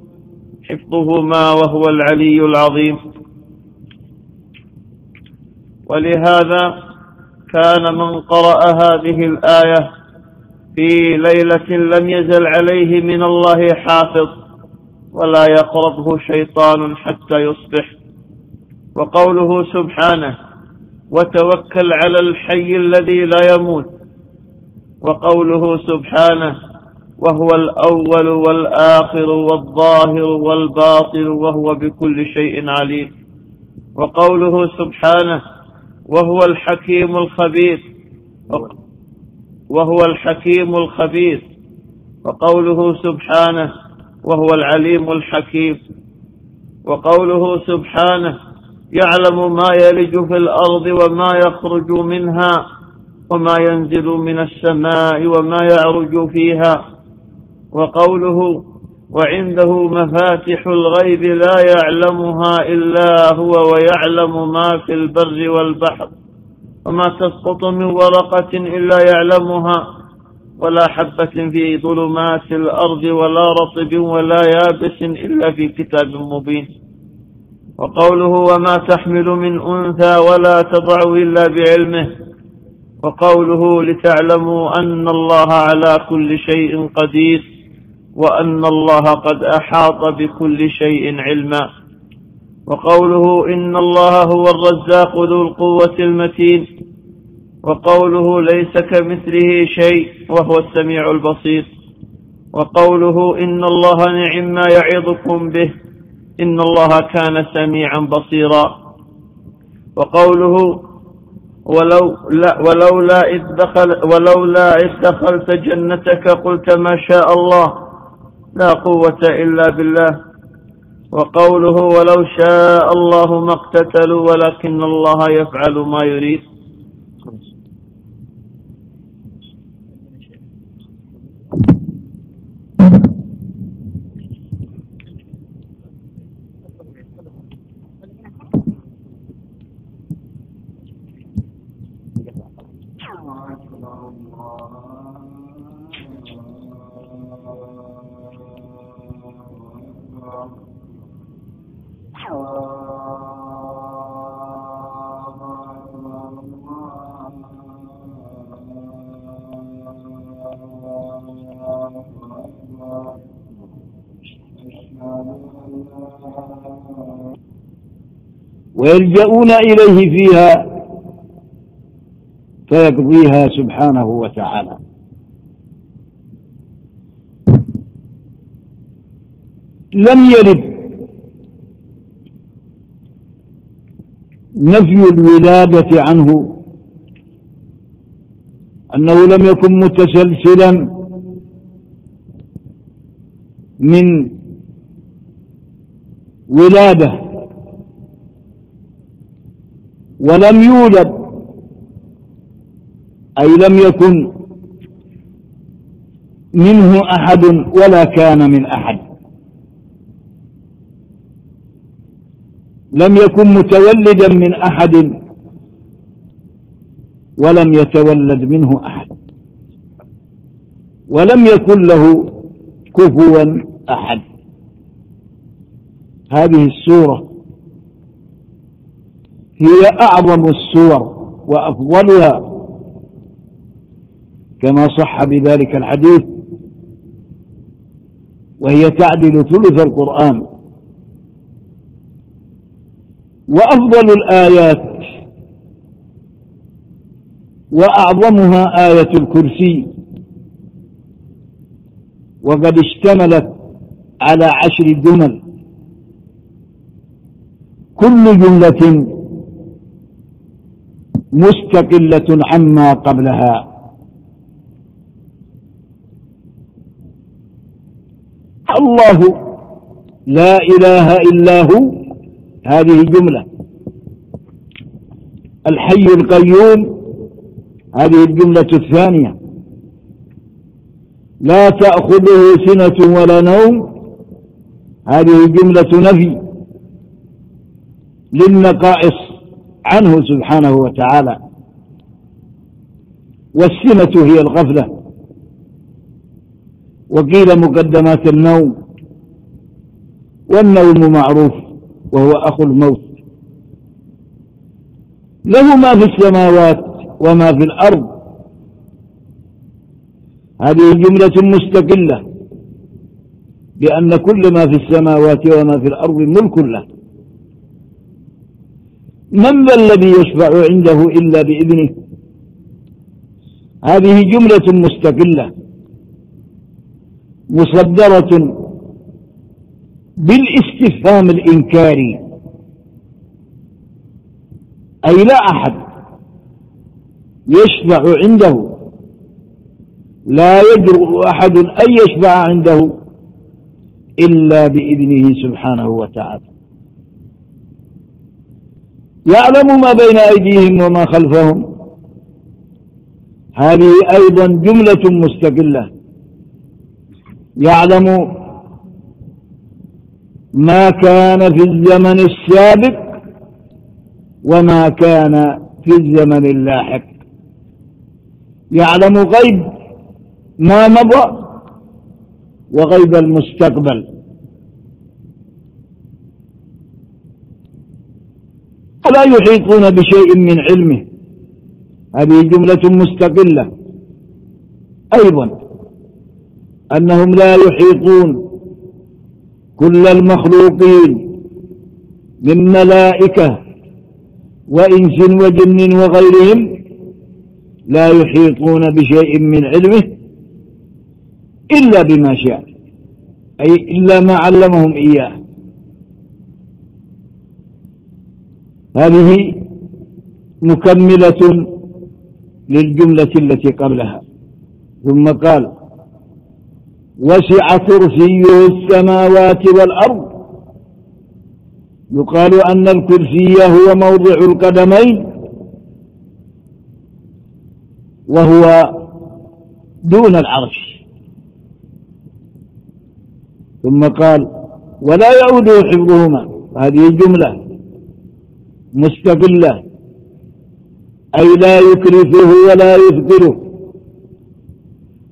حفظهما وهو العلي العظيم. ولهذا كان من قرأ هذه الآية في ليلة لم يزل عليه من الله حافظ ولا يقربه شيطان حتى يصبح. وقوله سبحانه وتوكل على الحي الذي لا يموت وقوله سبحانه وهو الأول والآخر والظاهر والباطن وهو بكل شيء عليم. وقوله سبحانه وهو الحكيم الخبير. وهو الحكيم الخبير. وقوله سبحانه وهو العليم الحكيم. وقوله سبحانه يعلم ما يلج في الأرض وما يخرج منها وما ينزل من السماء وما يعرج فيها. وقوله وعنده مفاتح الغيب لا يعلمها إلا هو ويعلم ما في البر والبحر وما تسقط من ورقة إلا يعلمها ولا حبة في ظلمات الأرض ولا رطب ولا يابس إلا في كتاب مبين وقوله وما تحمل من أنثى ولا تضع إلا بعلمه وقوله لتعلموا أن الله على كل شيء قدير وأن الله قد أحاط بكل شيء علما. وقوله إن الله هو الرزاق ذو القوة المتين. وقوله ليس كمثله شيء وهو السميع البصير. وقوله إن الله نعم ما يعظكم به. إن الله كان سميعا بصيرا. وقوله ولو لا ولولا إذ دخل ولولا إذ دخلت جنتك قلت ما شاء الله. لا قوة إلا بالله. وقوله ولو شاء الله ما اقتتلوا ولكن الله يفعل ما يريد. ويلجؤون إليه فيها فيقضيها سبحانه وتعالى. لم يرد نفي الولادة عنه أنه لم يكن متسلسلا من ولادة ولم يولد أي لم يكن منه أحد ولا كان من أحد. لم يكن متولدا من أحد ولم يتولد منه أحد. ولم يكن له كفوا أحد. هذه السورة هي أعظم السور وأفضلها. كما صح بذلك الحديث. وهي تعدل ثلث القرآن. وأفضل الآيات. وأعظمها آية الكرسي. وقد اشتملت على عشر جمل. كل جملة مستقلة عما قبلها. الله لا إله إلا هو. هذه جملة. الحي القيوم هذه الجملة الثانية. لا تأخذه سنة ولا نوم. هذه جملة نفي. للنقائص. عنه سبحانه وتعالى. والسنة هي الغفلة. وقيل مقدمات النوم. والنوم معروف وهو أخو الموت. له ما في السماوات وما في الأرض. هذه جملة مستقلة. لأن كل ما في السماوات وما في الأرض ملك له. من ذا الذي يشفع عنده إلا بإذنه؟ هذه جملة مستقلة مصدرة بالاستفهام الإنكاري. أي لا أحد يشفع عنده لا يجرؤ أحد أن يشفع عنده إلا بإذنه سبحانه وتعالى. يعلم ما بين أيديهم وما خلفهم. هذه أيضا جملة مستقلة. يعلم ما كان في الزمن السابق وما كان في الزمن اللاحق. يعلم غيب ما مضى وغيب المستقبل. ولا يحيطون بشيء من علمه. هذه جملة مستقلة. أيضا أنهم لا يحيطون كل المخلوقين من ملائكة وإنس وجن وغيرهم لا يحيطون بشيء من علمه إلا بما شاء أي إلا ما علمهم إياه. هذه مكملة للجملة التي قبلها. ثم قال وسع كرسيه السماوات والأرض. يقال أن الكرسي هو موضع القدمين وهو دون العرش. ثم قال ولا يعود حفظهما. هذه جملة. مستقلة أي لا يكلفه ولا يثقله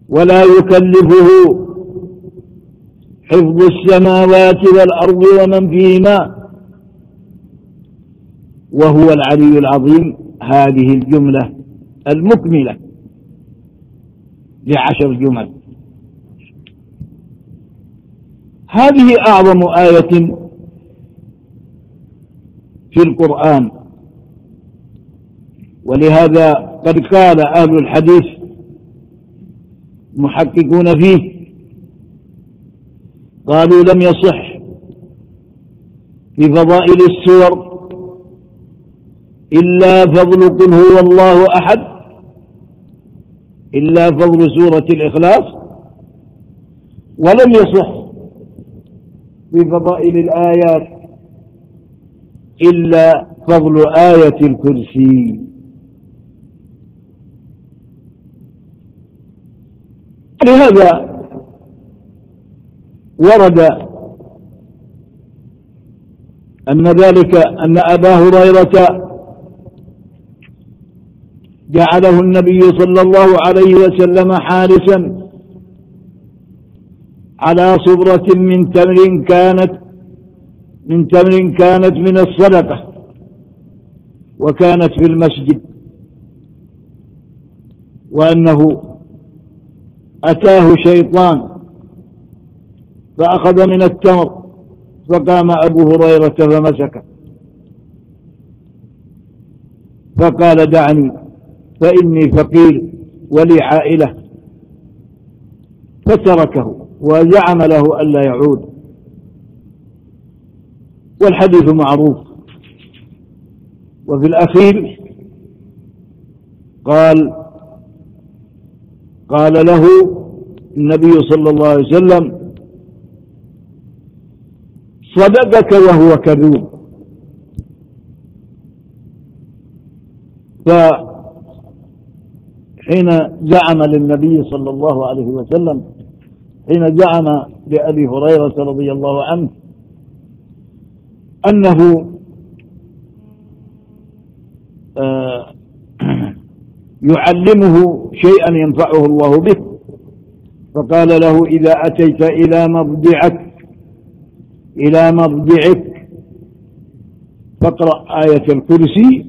ولا يكلفه حفظ السماوات والأرض ومن فيهما. وهو العلي العظيم هذه الجملة المكملة لعشر جمل. هذه أعظم آية في القرآن. ولهذا قد قال أهل الحديث محققون فيه قالوا لم يصح في فضائل السور إلا فضل قل هو الله أحد إلا فضل سورة الإخلاص ولم يصح في فضائل الآيات إلا فضل آية الكرسي. لهذا ورد أن ذلك أن أبا هريرة جعله النبي صلى الله عليه وسلم حارسا على صبرة من تمر كانت من تمر كانت من الصدقة وكانت في المسجد وأنه أتاه شيطان فأخذ من التمر فقام أبو هريرة فمسكه فقال دعني فإني فقير ولي عائلة فتركه وزعم له ألا يعود. والحديث معروف. وفي الأخير قال قال له النبي صلى الله عليه وسلم صدقك وهو كذوب. فحين زعم للنبي صلى الله عليه وسلم حين زعم لأبي هريرة رضي الله عنه أنه آه، يعلمه شيئا ينفعه الله به. فقال له إذا أتيت إلى مضجعك إلى مضجعك فاقرأ آية الكرسي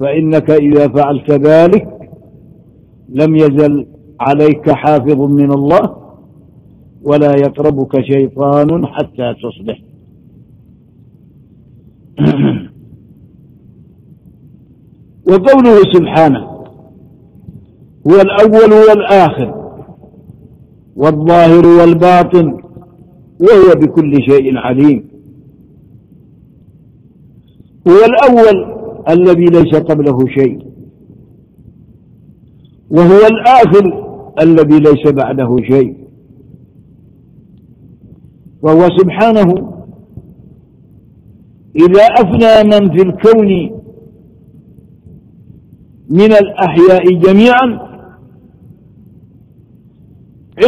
فإنك إذا فعلت ذلك لم يزل عليك حافظ من الله ولا يقربك شيطان حتى تصبح. وقوله سبحانه هو الأول والآخر والظاهر والباطن وهو بكل شيء عليم. هو الأول الذي ليس قبله شيء. وهو الآخر الذي ليس بعده شيء. وهو سبحانه إذا أفنى من في الكون من الأحياء جميعا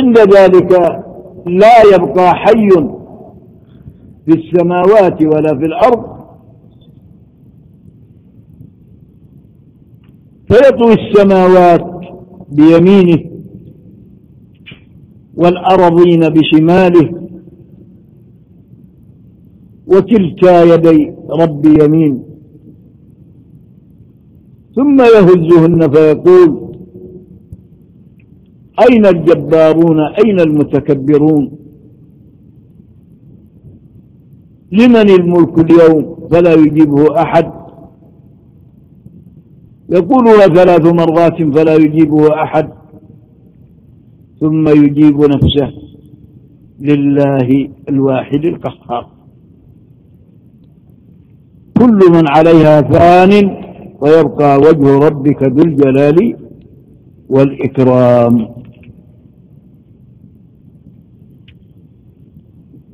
عند ذلك لا يبقى حي في السماوات ولا في الأرض. فيطوي السماوات بيمينه والأرضين بشماله. وكلتا يدي رب يمين. ثم يهزهن فيقول أين الجبارون؟ أين المتكبرون؟ لمن الملك اليوم؟ فلا يجيبه أحد. يقولها ثلاث مرات فلا يجيبه أحد. ثم يجيب نفسه لله الواحد القهار. كل من عليها فان ويبقى وجه ربك ذو الجلال والإكرام.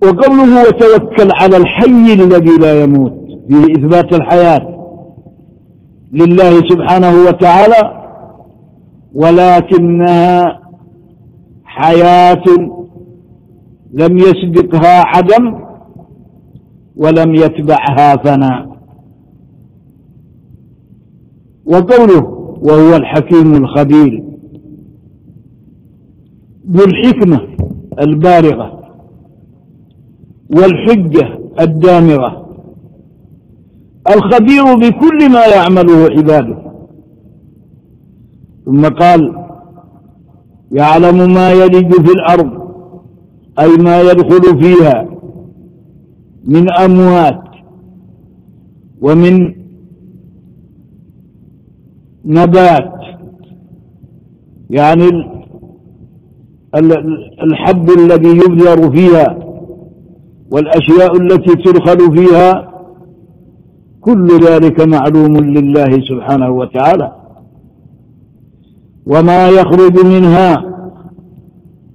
وقوله وتوكل على الحي الذي لا يموت فيه إثبات الحياة لله سبحانه وتعالى ولكنها حياة لم يسبقها عدم ولم يتبعها فناء. وقوله وهو الحكيم الخبير ذو الحكمة البالغة والحجة الدامغة. الخبير بكل ما يعمله عباده. ثم قال يعلم ما يلج في الأرض أي ما يدخل فيها من أموات ومن نبات. يعني الحب الذي يبذر فيها والأشياء التي تدخل فيها كل ذلك معلوم لله سبحانه وتعالى. وما يخرج منها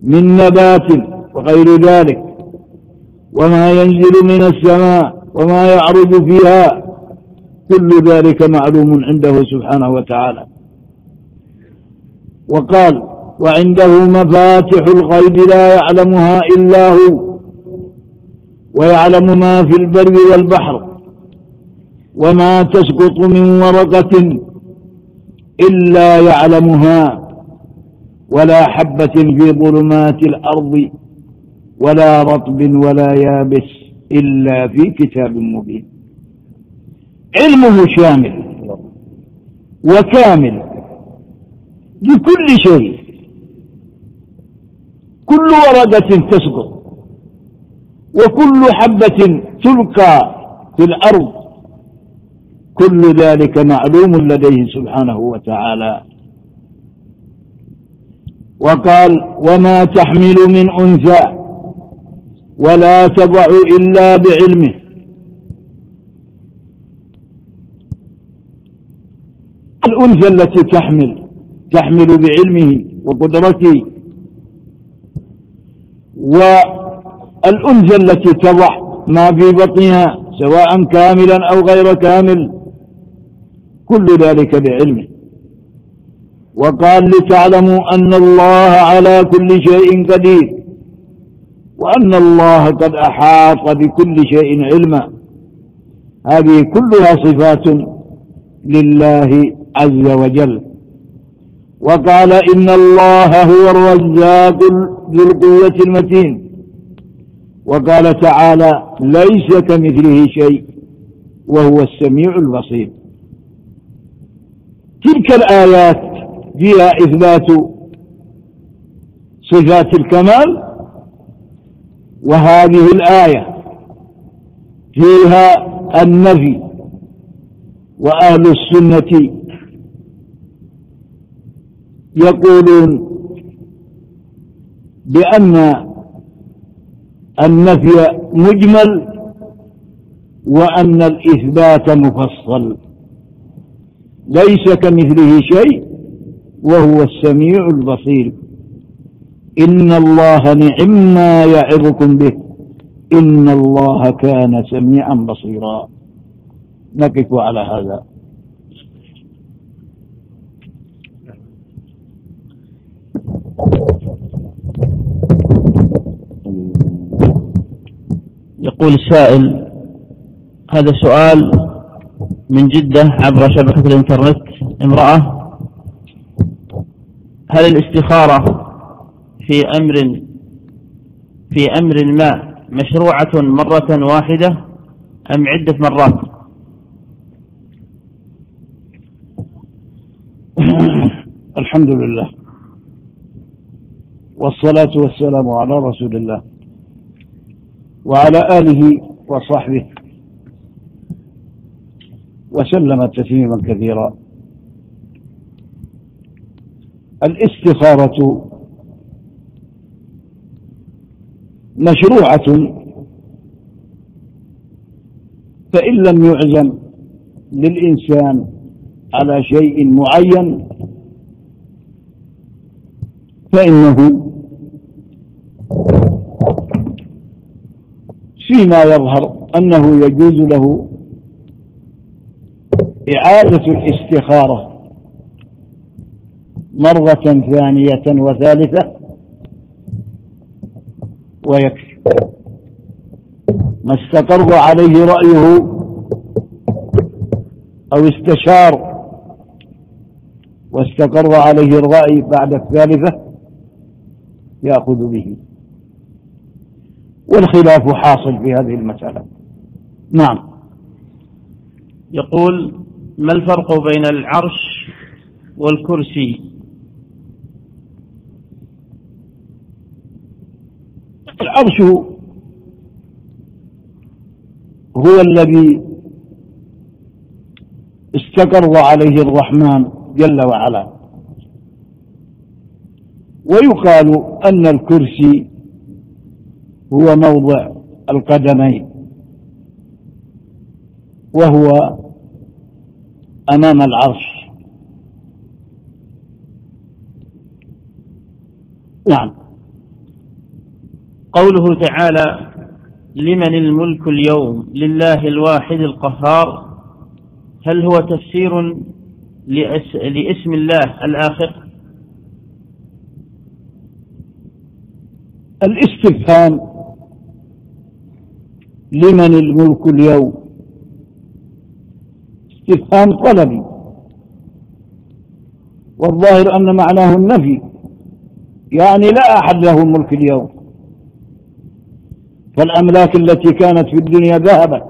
من نبات وغير ذلك. وما ينزل من السماء وما يعرج فيها كل ذلك معلوم عنده سبحانه وتعالى. وقال وعنده مفاتح الغيب لا يعلمها إلا هو ويعلم ما في البر والبحر وما تسقط من ورقة إلا يعلمها ولا حبة في ظلمات الأرض ولا رطب ولا يابس إلا في كتاب مبين. علمه شامل وكامل لكل شيء. كل وردة تسقط وكل حبة تلقى في الأرض. كل ذلك معلوم لديه سبحانه وتعالى. وقال وما تحمل من أنثى ولا تضع إلا بعلمه الأنثى التي تحمل تحمل بعلمه وقدرته. والأنثى التي تضع ما في بطنها سواء كاملا أو غير كامل كل ذلك بعلمه. وقال لتعلموا أن الله على كل شيء قدير وأن الله قد أحاط بكل شيء علما. هذه كلها صفات لله عز وجل. وقال إن الله هو الرزاق ذو القوة المتين. وقال تعالى ليس كمثله شيء وهو السميع البصير. تلك الآيات فيها إثبات صفات الكمال وهذه الآية فيها النفي وأهل السنة يقولون بأن النفي مجمل وأن الإثبات مفصل. ليس كمثله شيء وهو السميع البصير. إن الله نعم ما يعظكم به. إن الله كان سميعا بصيرا. نقف على هذا. يقول السائل هذا سؤال من جدة عبر شبكة الإنترنت امرأة هل الاستخارة في أمر في أمر ما مشروعة مرة واحدة أم عدة مرات؟ الحمد لله والصلاة والسلام على رسول الله. وعلى آله وصحبه. وسلم تسليما كثيرا. الاستخارة مشروعة. فإن لم يعزم للإنسان على شيء معين فإنه فيما يظهر أنه يجوز له إعادة الاستخارة مرة ثانية وثالثة ويكفي. ما استقر عليه رأيه أو استشار واستقر عليه الرأي بعد الثالثة يأخذ به. والخلاف حاصل في هذه المسألة. نعم. يقول ما الفرق بين العرش والكرسي؟ العرش هو الذي استقر عليه الرحمن جل وعلا. ويقال أن الكرسي هو موضع القدمين وهو أمام العرش. نعم. قوله تعالى لمن الملك اليوم؟ لله الواحد القهار. هل هو تفسير لاسم الله الآخر؟ الاستفهام لمن الملك اليوم؟ استفهام طلبي. والظاهر أن معناه النفي. يعني لا أحد له الملك اليوم. فالأملاك التي كانت في الدنيا ذهبت.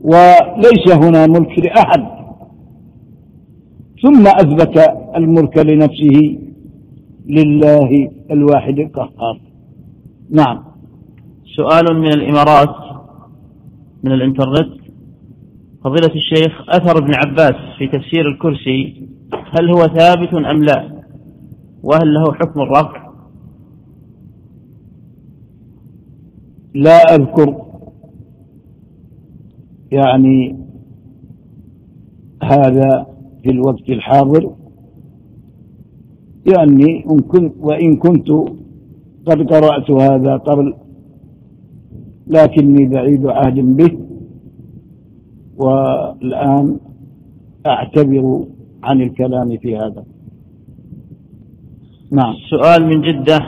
وليس هنا ملك لأحد. ثم أثبت الملك لنفسه لله الواحد القهار. نعم. سؤال من الإمارات من الإنترنت. فضيلة الشيخ أثر ابن عباس في تفسير الكرسي هل هو ثابت أم لا؟ وهل له حكم الرفع؟ لا أذكر. يعني هذا في الوقت الحاضر. يعني إن كنت وإن كنت قد قرأت هذا قبل لكني بعيد عهد به والآن أعتبر عن الكلام في هذا. نعم. سؤال من جدة.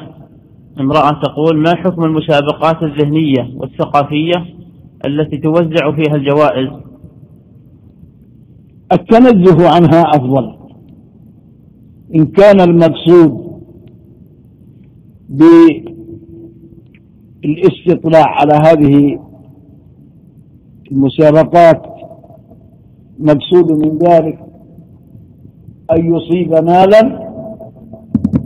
امرأة تقول ما حكم المسابقات الذهنية والثقافية التي توزع فيها الجوائز؟ التنزه عنها أفضل. إن كان المقصود بالاستطلاع على هذه المسابقات مقصود من ذلك أن يصيب مالا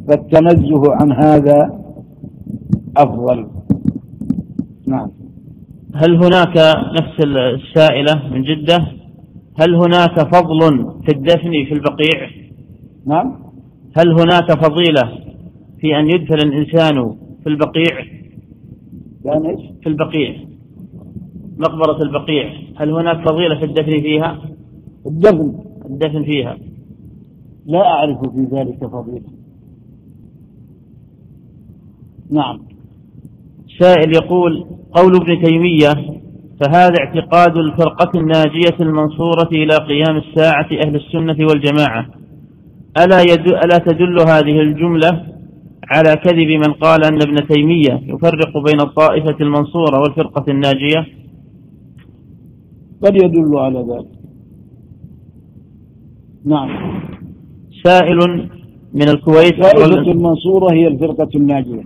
فالتنزه عن هذا أفضل. نعم. هل هناك نفس السائلة من جدة؟ هل هناك فضل في الدفن في البقيع؟ نعم. هل هناك فضيلة في أن يدفن الإنسان في البقيع؟ في البقيع مقبرة البقيع هل هناك فضيلة في الدفن فيها؟ الدفن. الدفن فيها. لا أعرف في ذلك فضيلة. نعم. سائل يقول قول ابن تيمية فهذا اعتقاد الفرقة الناجية المنصورة إلى قيام الساعة أهل السنة والجماعة. ألا, يدل ألا تدل هذه الجملة على كذب من قال أن ابن تيمية يفرق بين الطائفة المنصورة والفرقة الناجية؟ قد يدل على ذلك. نعم. سائل من الكويت. الطائفة المنصورة هي الفرقة الناجية.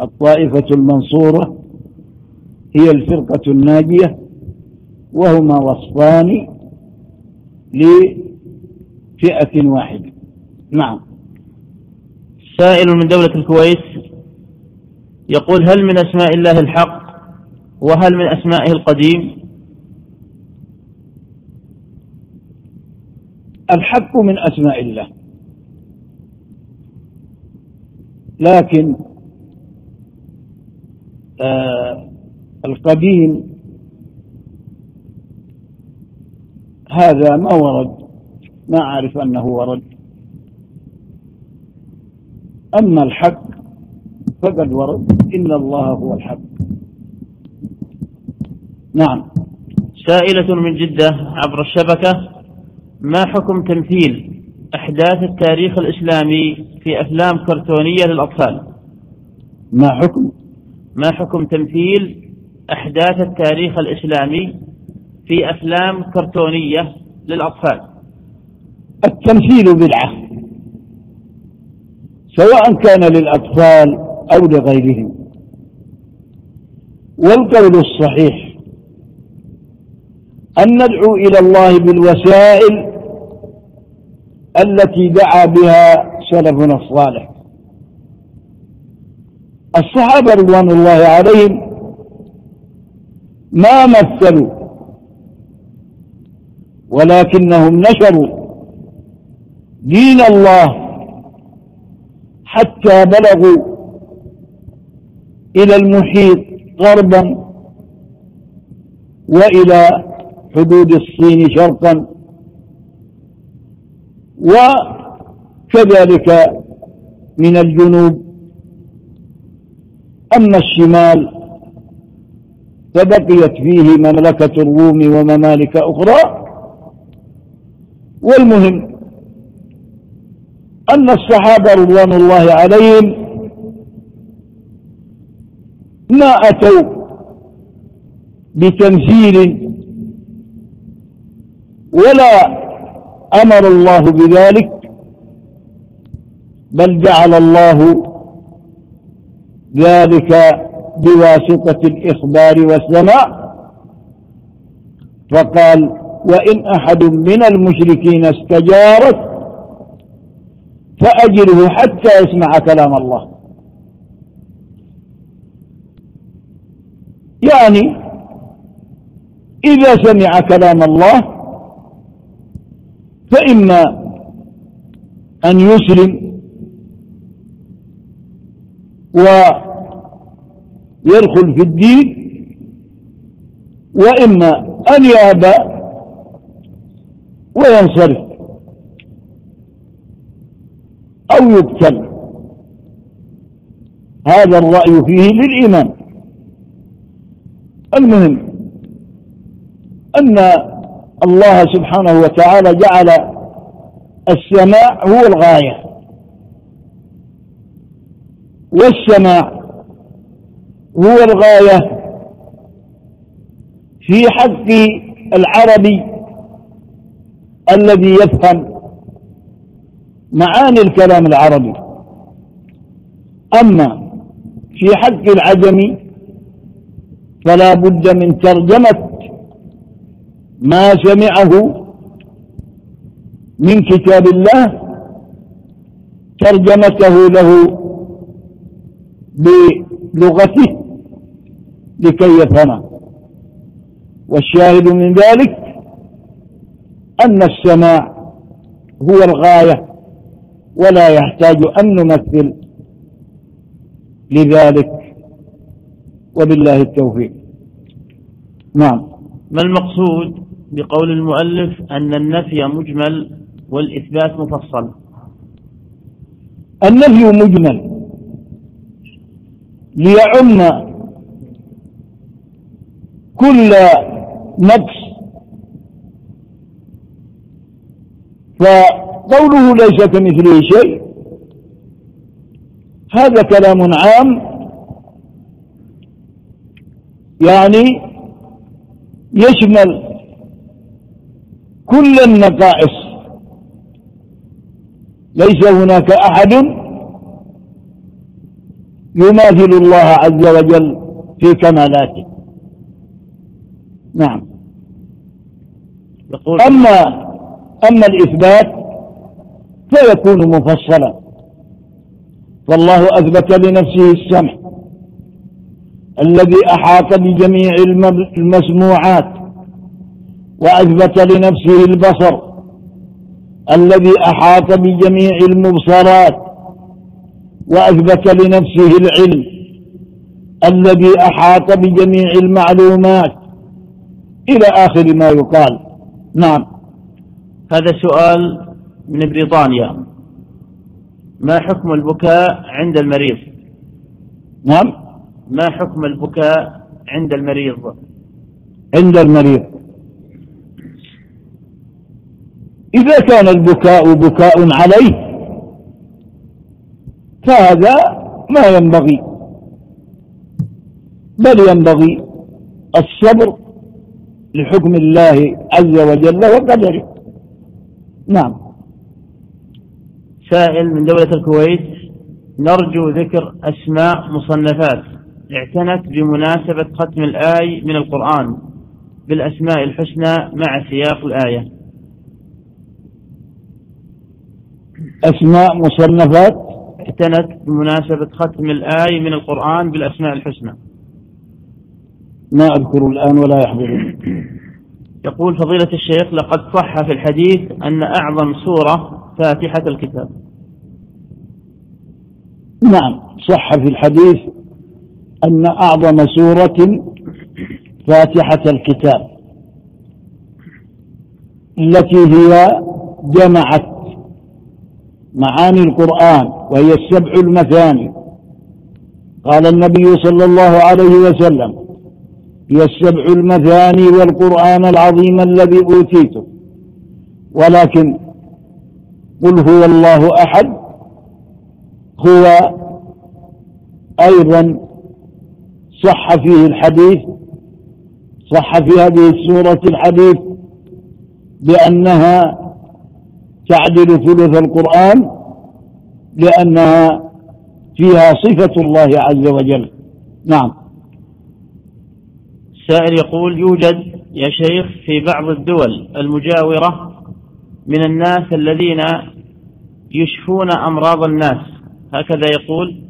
الطائفة المنصورة هي الفرقة الناجية وهما وصفان لفئة واحدة. نعم. سائل من دولة الكويت يقول هل من أسماء الله الحق وهل من أسمائه القديم؟ الحق من أسماء الله. لكن آه القديم هذا ما ورد. ما أعرف أنه ورد. أما الحق فقد ورد إن الله هو الحق. نعم. سائلة من جدة عبر الشبكة ما حكم تمثيل أحداث التاريخ الإسلامي في أفلام كرتونية للأطفال؟ ما حكم؟ ما حكم تمثيل أحداث التاريخ الإسلامي في أفلام كرتونية للأطفال؟ التمثيل بدعة. سواء كان للأطفال أو لغيرهم. والقول الصحيح أن ندعو إلى الله بالوسائل التي دعا بها سلفنا الصالح. الصحابة رضوان الله عليهم ما مثلوا ولكنهم نشروا دين الله حتى بلغوا إلى المحيط غربا وإلى حدود الصين شرقا. وكذلك من الجنوب. أما الشمال فبقيت فيه مملكة الروم وممالك أخرى. والمهم أن الصحابة رضوان الله عليهم ما أتوا بتمثيل ولا أمر الله بذلك بل جعل الله ذلك بواسطة الإخبار والسماع. فقال وإن أحد من المشركين استجارك فأجره حتى يسمع كلام الله. يعني إذا سمع كلام الله فإما أن يسلم ويدخل في الدين وإما أن يأبى وينصرف. أو يقتل هذا الرأي فيه للإمام المهم أن الله سبحانه وتعالى جعل السماع هو الغاية. والسماع هو الغاية في حق العربي الذي يفهم معاني الكلام العربي. أما في حق العجمي فلا بد من ترجمة ما سمعه من كتاب الله ترجمته له بلغته لكي يفهمه. والشاهد من ذلك أن السماع هو الغاية ولا يحتاج أن نمثل لذلك وبالله التوفيق. نعم. ما المقصود بقول المؤلف أن النفي مجمل والإثبات مفصل؟ النفي مجمل ليعم كل نقص فقوله ليس كمثله شيء. هذا كلام عام. يعني يشمل كل النقائص. ليس هناك أحد يماثل الله عز وجل في كمالاته. نعم. يقول أما أما الإثبات فيكون مفصلا. فالله أثبت لنفسه السمع الذي أحاط بجميع المسموعات وأثبت لنفسه البصر الذي أحاط بجميع المبصرات وأثبت لنفسه العلم الذي أحاط بجميع المعلومات. إلى آخر ما يقال. نعم. هذا سؤال من بريطانيا. ما حكم البكاء عند المريض؟ نعم. ما حكم البكاء عند المريض؟ عند المريض. إذا كان البكاء بكاء عليه فهذا ما ينبغي. بل ينبغي الصبر لحكم الله عز وجل وقدره. نعم. سائل من دولة الكويت نرجو ذكر أسماء مصنفات اعتنت بمناسبة ختم الآي من القرآن بالأسماء الحسنى مع سياق الآية. أسماء مصنفات اعتنت بمناسبة ختم الآي من القرآن بالأسماء الحسنى. ما أذكر الآن ولا يحضرني يقول فضيلة الشيخ لقد صح في الحديث أن أعظم سورة فاتحة الكتاب. نعم صح في الحديث أن أعظم سورة فاتحة الكتاب التي هي جمعت معاني القرآن وهي السبع المثاني. قال النبي صلى الله عليه وسلم هي السبع المثاني والقرآن العظيم الذي أوتيته ولكن قل هو الله أحد هو أيضا صح فيه الحديث صح في هذه السورة الحديث بأنها تعدل ثلث القرآن لأنها فيها صفة الله عز وجل. نعم. السائل يقول يوجد يا شيخ في بعض الدول المجاورة من الناس الذين يشفون أمراض الناس. هكذا يقول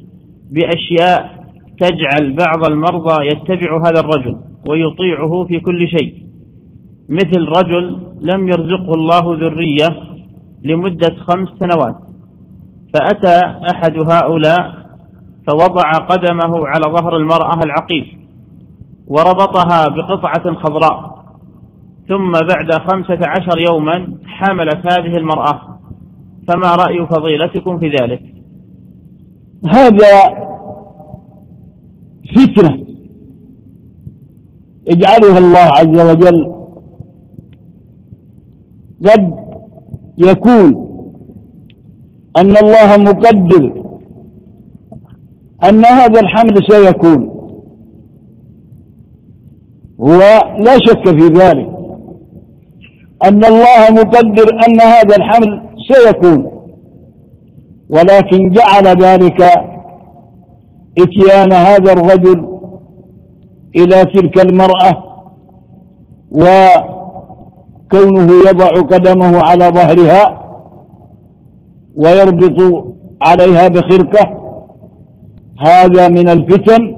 بأشياء تجعل بعض المرضى يتبع هذا الرجل ويطيعه في كل شيء. مثل رجل لم يرزقه الله ذرية لمدة خمس سنوات فأتى أحد هؤلاء فوضع قدمه على ظهر المرأة العقيم وربطها بقطعة خضراء. ثم بعد خمسة عشر يوما حملت هذه المرأة. فما رأي فضيلتكم في ذلك؟ هذا فتنة يجعلها الله عز وجل قد يكون أن الله مقدر أن هذا الحمل سيكون. ولا شك في ذلك. أن الله مقدر أن هذا الحمل سيكون. ولكن جعل ذلك إتيان هذا الرجل إلى تلك المرأة وكونه يضع قدمه على ظهرها ويربط عليها بخرقة هذا من الفتن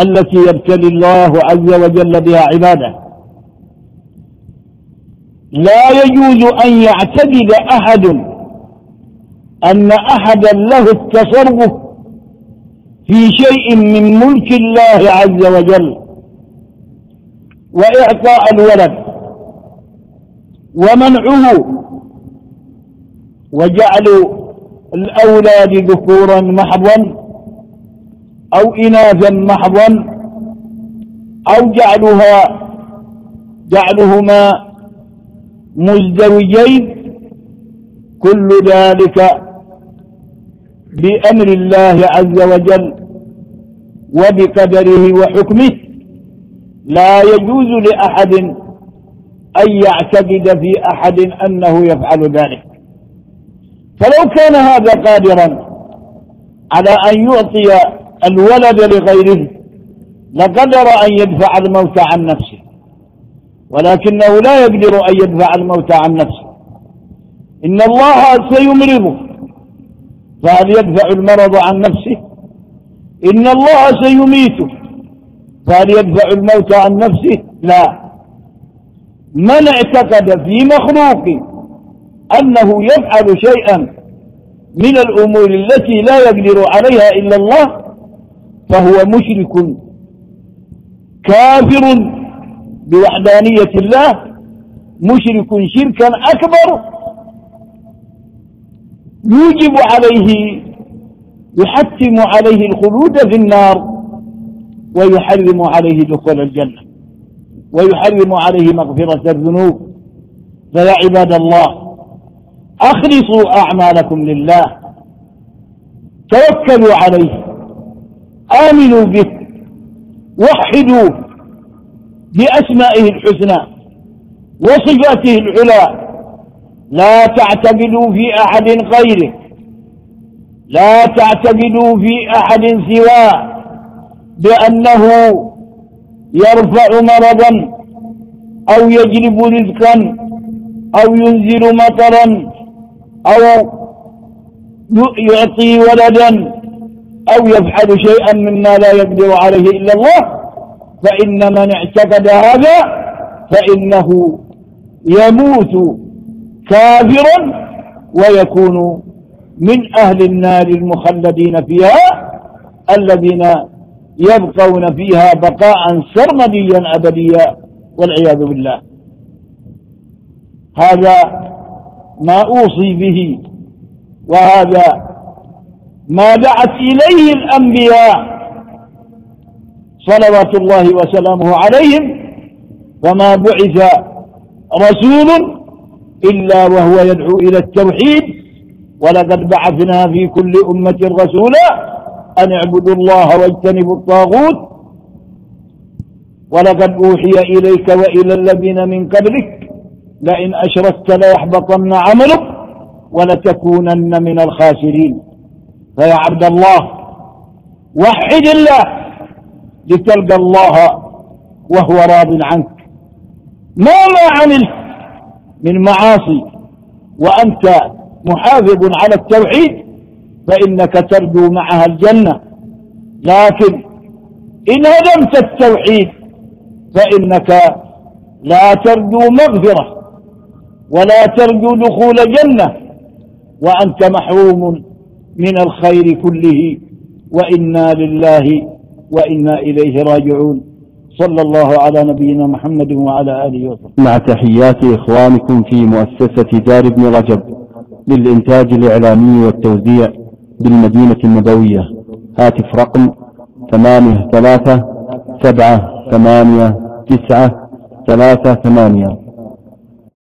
التي يبتلي الله عز وجل بها عباده. لا يجوز أن يعتقد أحد أن أحدا له التصرف في شيء من ملك الله عز وجل وإعطاء الولد ومنعه وجعل الأولاد ذكورا محضا أو إناثا محضا أو جعلها جعلهما مزدوجين كل ذلك بأمر الله عز وجل وبقدره وحكمه. لا يجوز لأحد أن يعتقد في أحد أنه يفعل ذلك. فلو كان هذا قادرا على أن يعطي الولد لغيره لقدر أن يدفع الموت عن نفسه. ولكنه لا يقدر أن يدفع الموت عن نفسه. إن الله سيمرضه. فهل يدفع المرض عن نفسه؟ إن الله سيميته. فهل يدفع الموت عن نفسه؟ لا. من اعتقد في مخلوق أنه يفعل شيئا من الأمور التي لا يقدر عليها إلا الله فهو مشرك. كافر. بوحدانية الله مشرك شركا أكبر يوجب عليه يحتم عليه الخلود في النار ويحرم عليه دخول الجنة ويحرم عليه مغفرة الذنوب. فيا عباد الله أخلصوا أعمالكم لله توكلوا عليه آمنوا به وحدوا بأسمائه الحسنى وصفاته العلى. لا تعتقدوا في أحد غيره. لا تعتقدوا في أحد سواه بأنه يرفع مرضا أو يجلب رزقا أو ينزل مطرا أو يعطي ولدا أو يفعل شيئا مما لا يقدر عليه إلا الله. فإن من اعتقد هذا فإنه يموت كافرا ويكون من أهل النار المخلدين فيها الذين يبقون فيها بقاء سرمديا أبديا والعياذ بالله. هذا ما أوصي به وهذا ما دعت إليه الأنبياء صلوات الله وسلامه عليهم وما بعث رسول إلا وهو يدعو إلى التوحيد ولقد بعثنا في كل أمة رسولا أن اعبدوا الله واجتنبوا الطاغوت ولقد أوحي إليك وإلى الذين من قبلك لئن أشركت ليحبطن عملك ولتكونن من الخاسرين. فيا عبد الله وحد الله. لتلقى الله وهو راض عنك. مهما عملت من معاصي وأنت محافظ على التوحيد فإنك ترجو معها الجنة. لكن إن هدمت التوحيد فإنك لا ترجو مغفرة ولا ترجو دخول جنة وأنت محروم من الخير كله وإنا لله وإنا إليه راجعون. صلى الله على نبينا محمد وعلى آله وصحبه. مع تحيات إخوانكم في مؤسسة دار ابن رجب للإنتاج الإعلامي والتوزيع بالمدينة النبوية. هاتف رقم ثمانية ثلاثة سبعة ثمانية تسعة ثلاثة ثمانية.